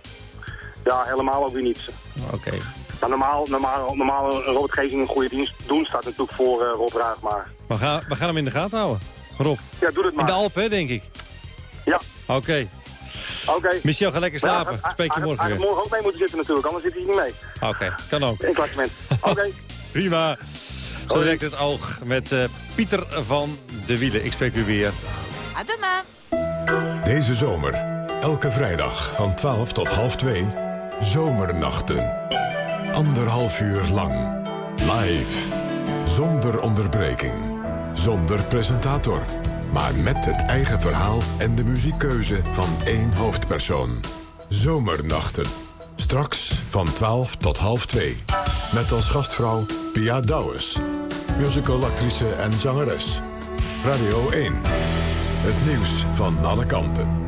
ja, helemaal ook weer niet. Oké. Ja, normaal, normaal, normaal een Robert Gezing een goede dienst doen staat natuurlijk voor eh, Rob Ruig, maar We gaan, we gaan hem in de gaten houden. Rob. ja, doe het maar. In de Alpen, hè, denk ik. Ja. Oké. Oké. Michel, ga lekker ja, slapen. hij- Spreek je hij- morgen Hij had weer. morgen ook mee moeten zitten natuurlijk, anders zit hij niet mee. Oké, kan ook. In klassement. Oké. Prima. Zo direct het oog met eh, Pieter van de Wielen. Ik spreek u weer. À demain. Deze zomer, elke vrijdag van 12 tot half 2, Zomernachten. Anderhalf uur lang. Live. Zonder onderbreking. Zonder presentator. Maar met het eigen verhaal en de muziekkeuze van één hoofdpersoon. Zomernachten. Straks van 12 tot half 2. Met als gastvrouw Pia Douwes. Musicalactrice en zangeres. Radio 1. Het nieuws van alle kanten.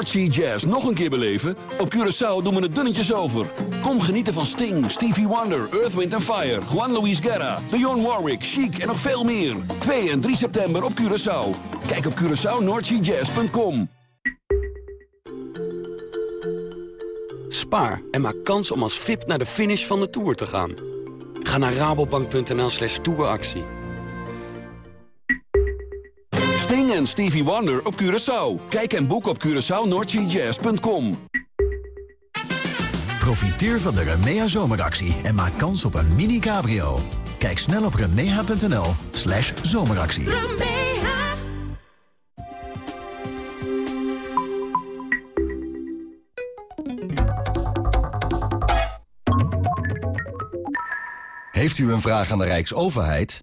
Noordsea Jazz nog een keer beleven? Op Curaçao doen we het dunnetjes over. Kom genieten van Sting, Stevie Wonder, Earth, Wind Fire... Juan Luis Guerra, Dionne Warwick, Chic en nog veel meer. 2 en 3 september op Curaçao. Kijk op CuraçaoNoordseaJazz.com. Spaar en maak kans om als VIP naar de finish van de Tour te gaan. Ga naar rabobank.nl slash touractie. Sting en Stevie Wonder op Curaçao. Kijk en boek op CuraçaoNoordseaJazz.com. Profiteer van de Remea zomeractie en maak kans op een mini cabrio. Kijk snel op remea.nl slash zomeractie. Heeft u een vraag aan de Rijksoverheid?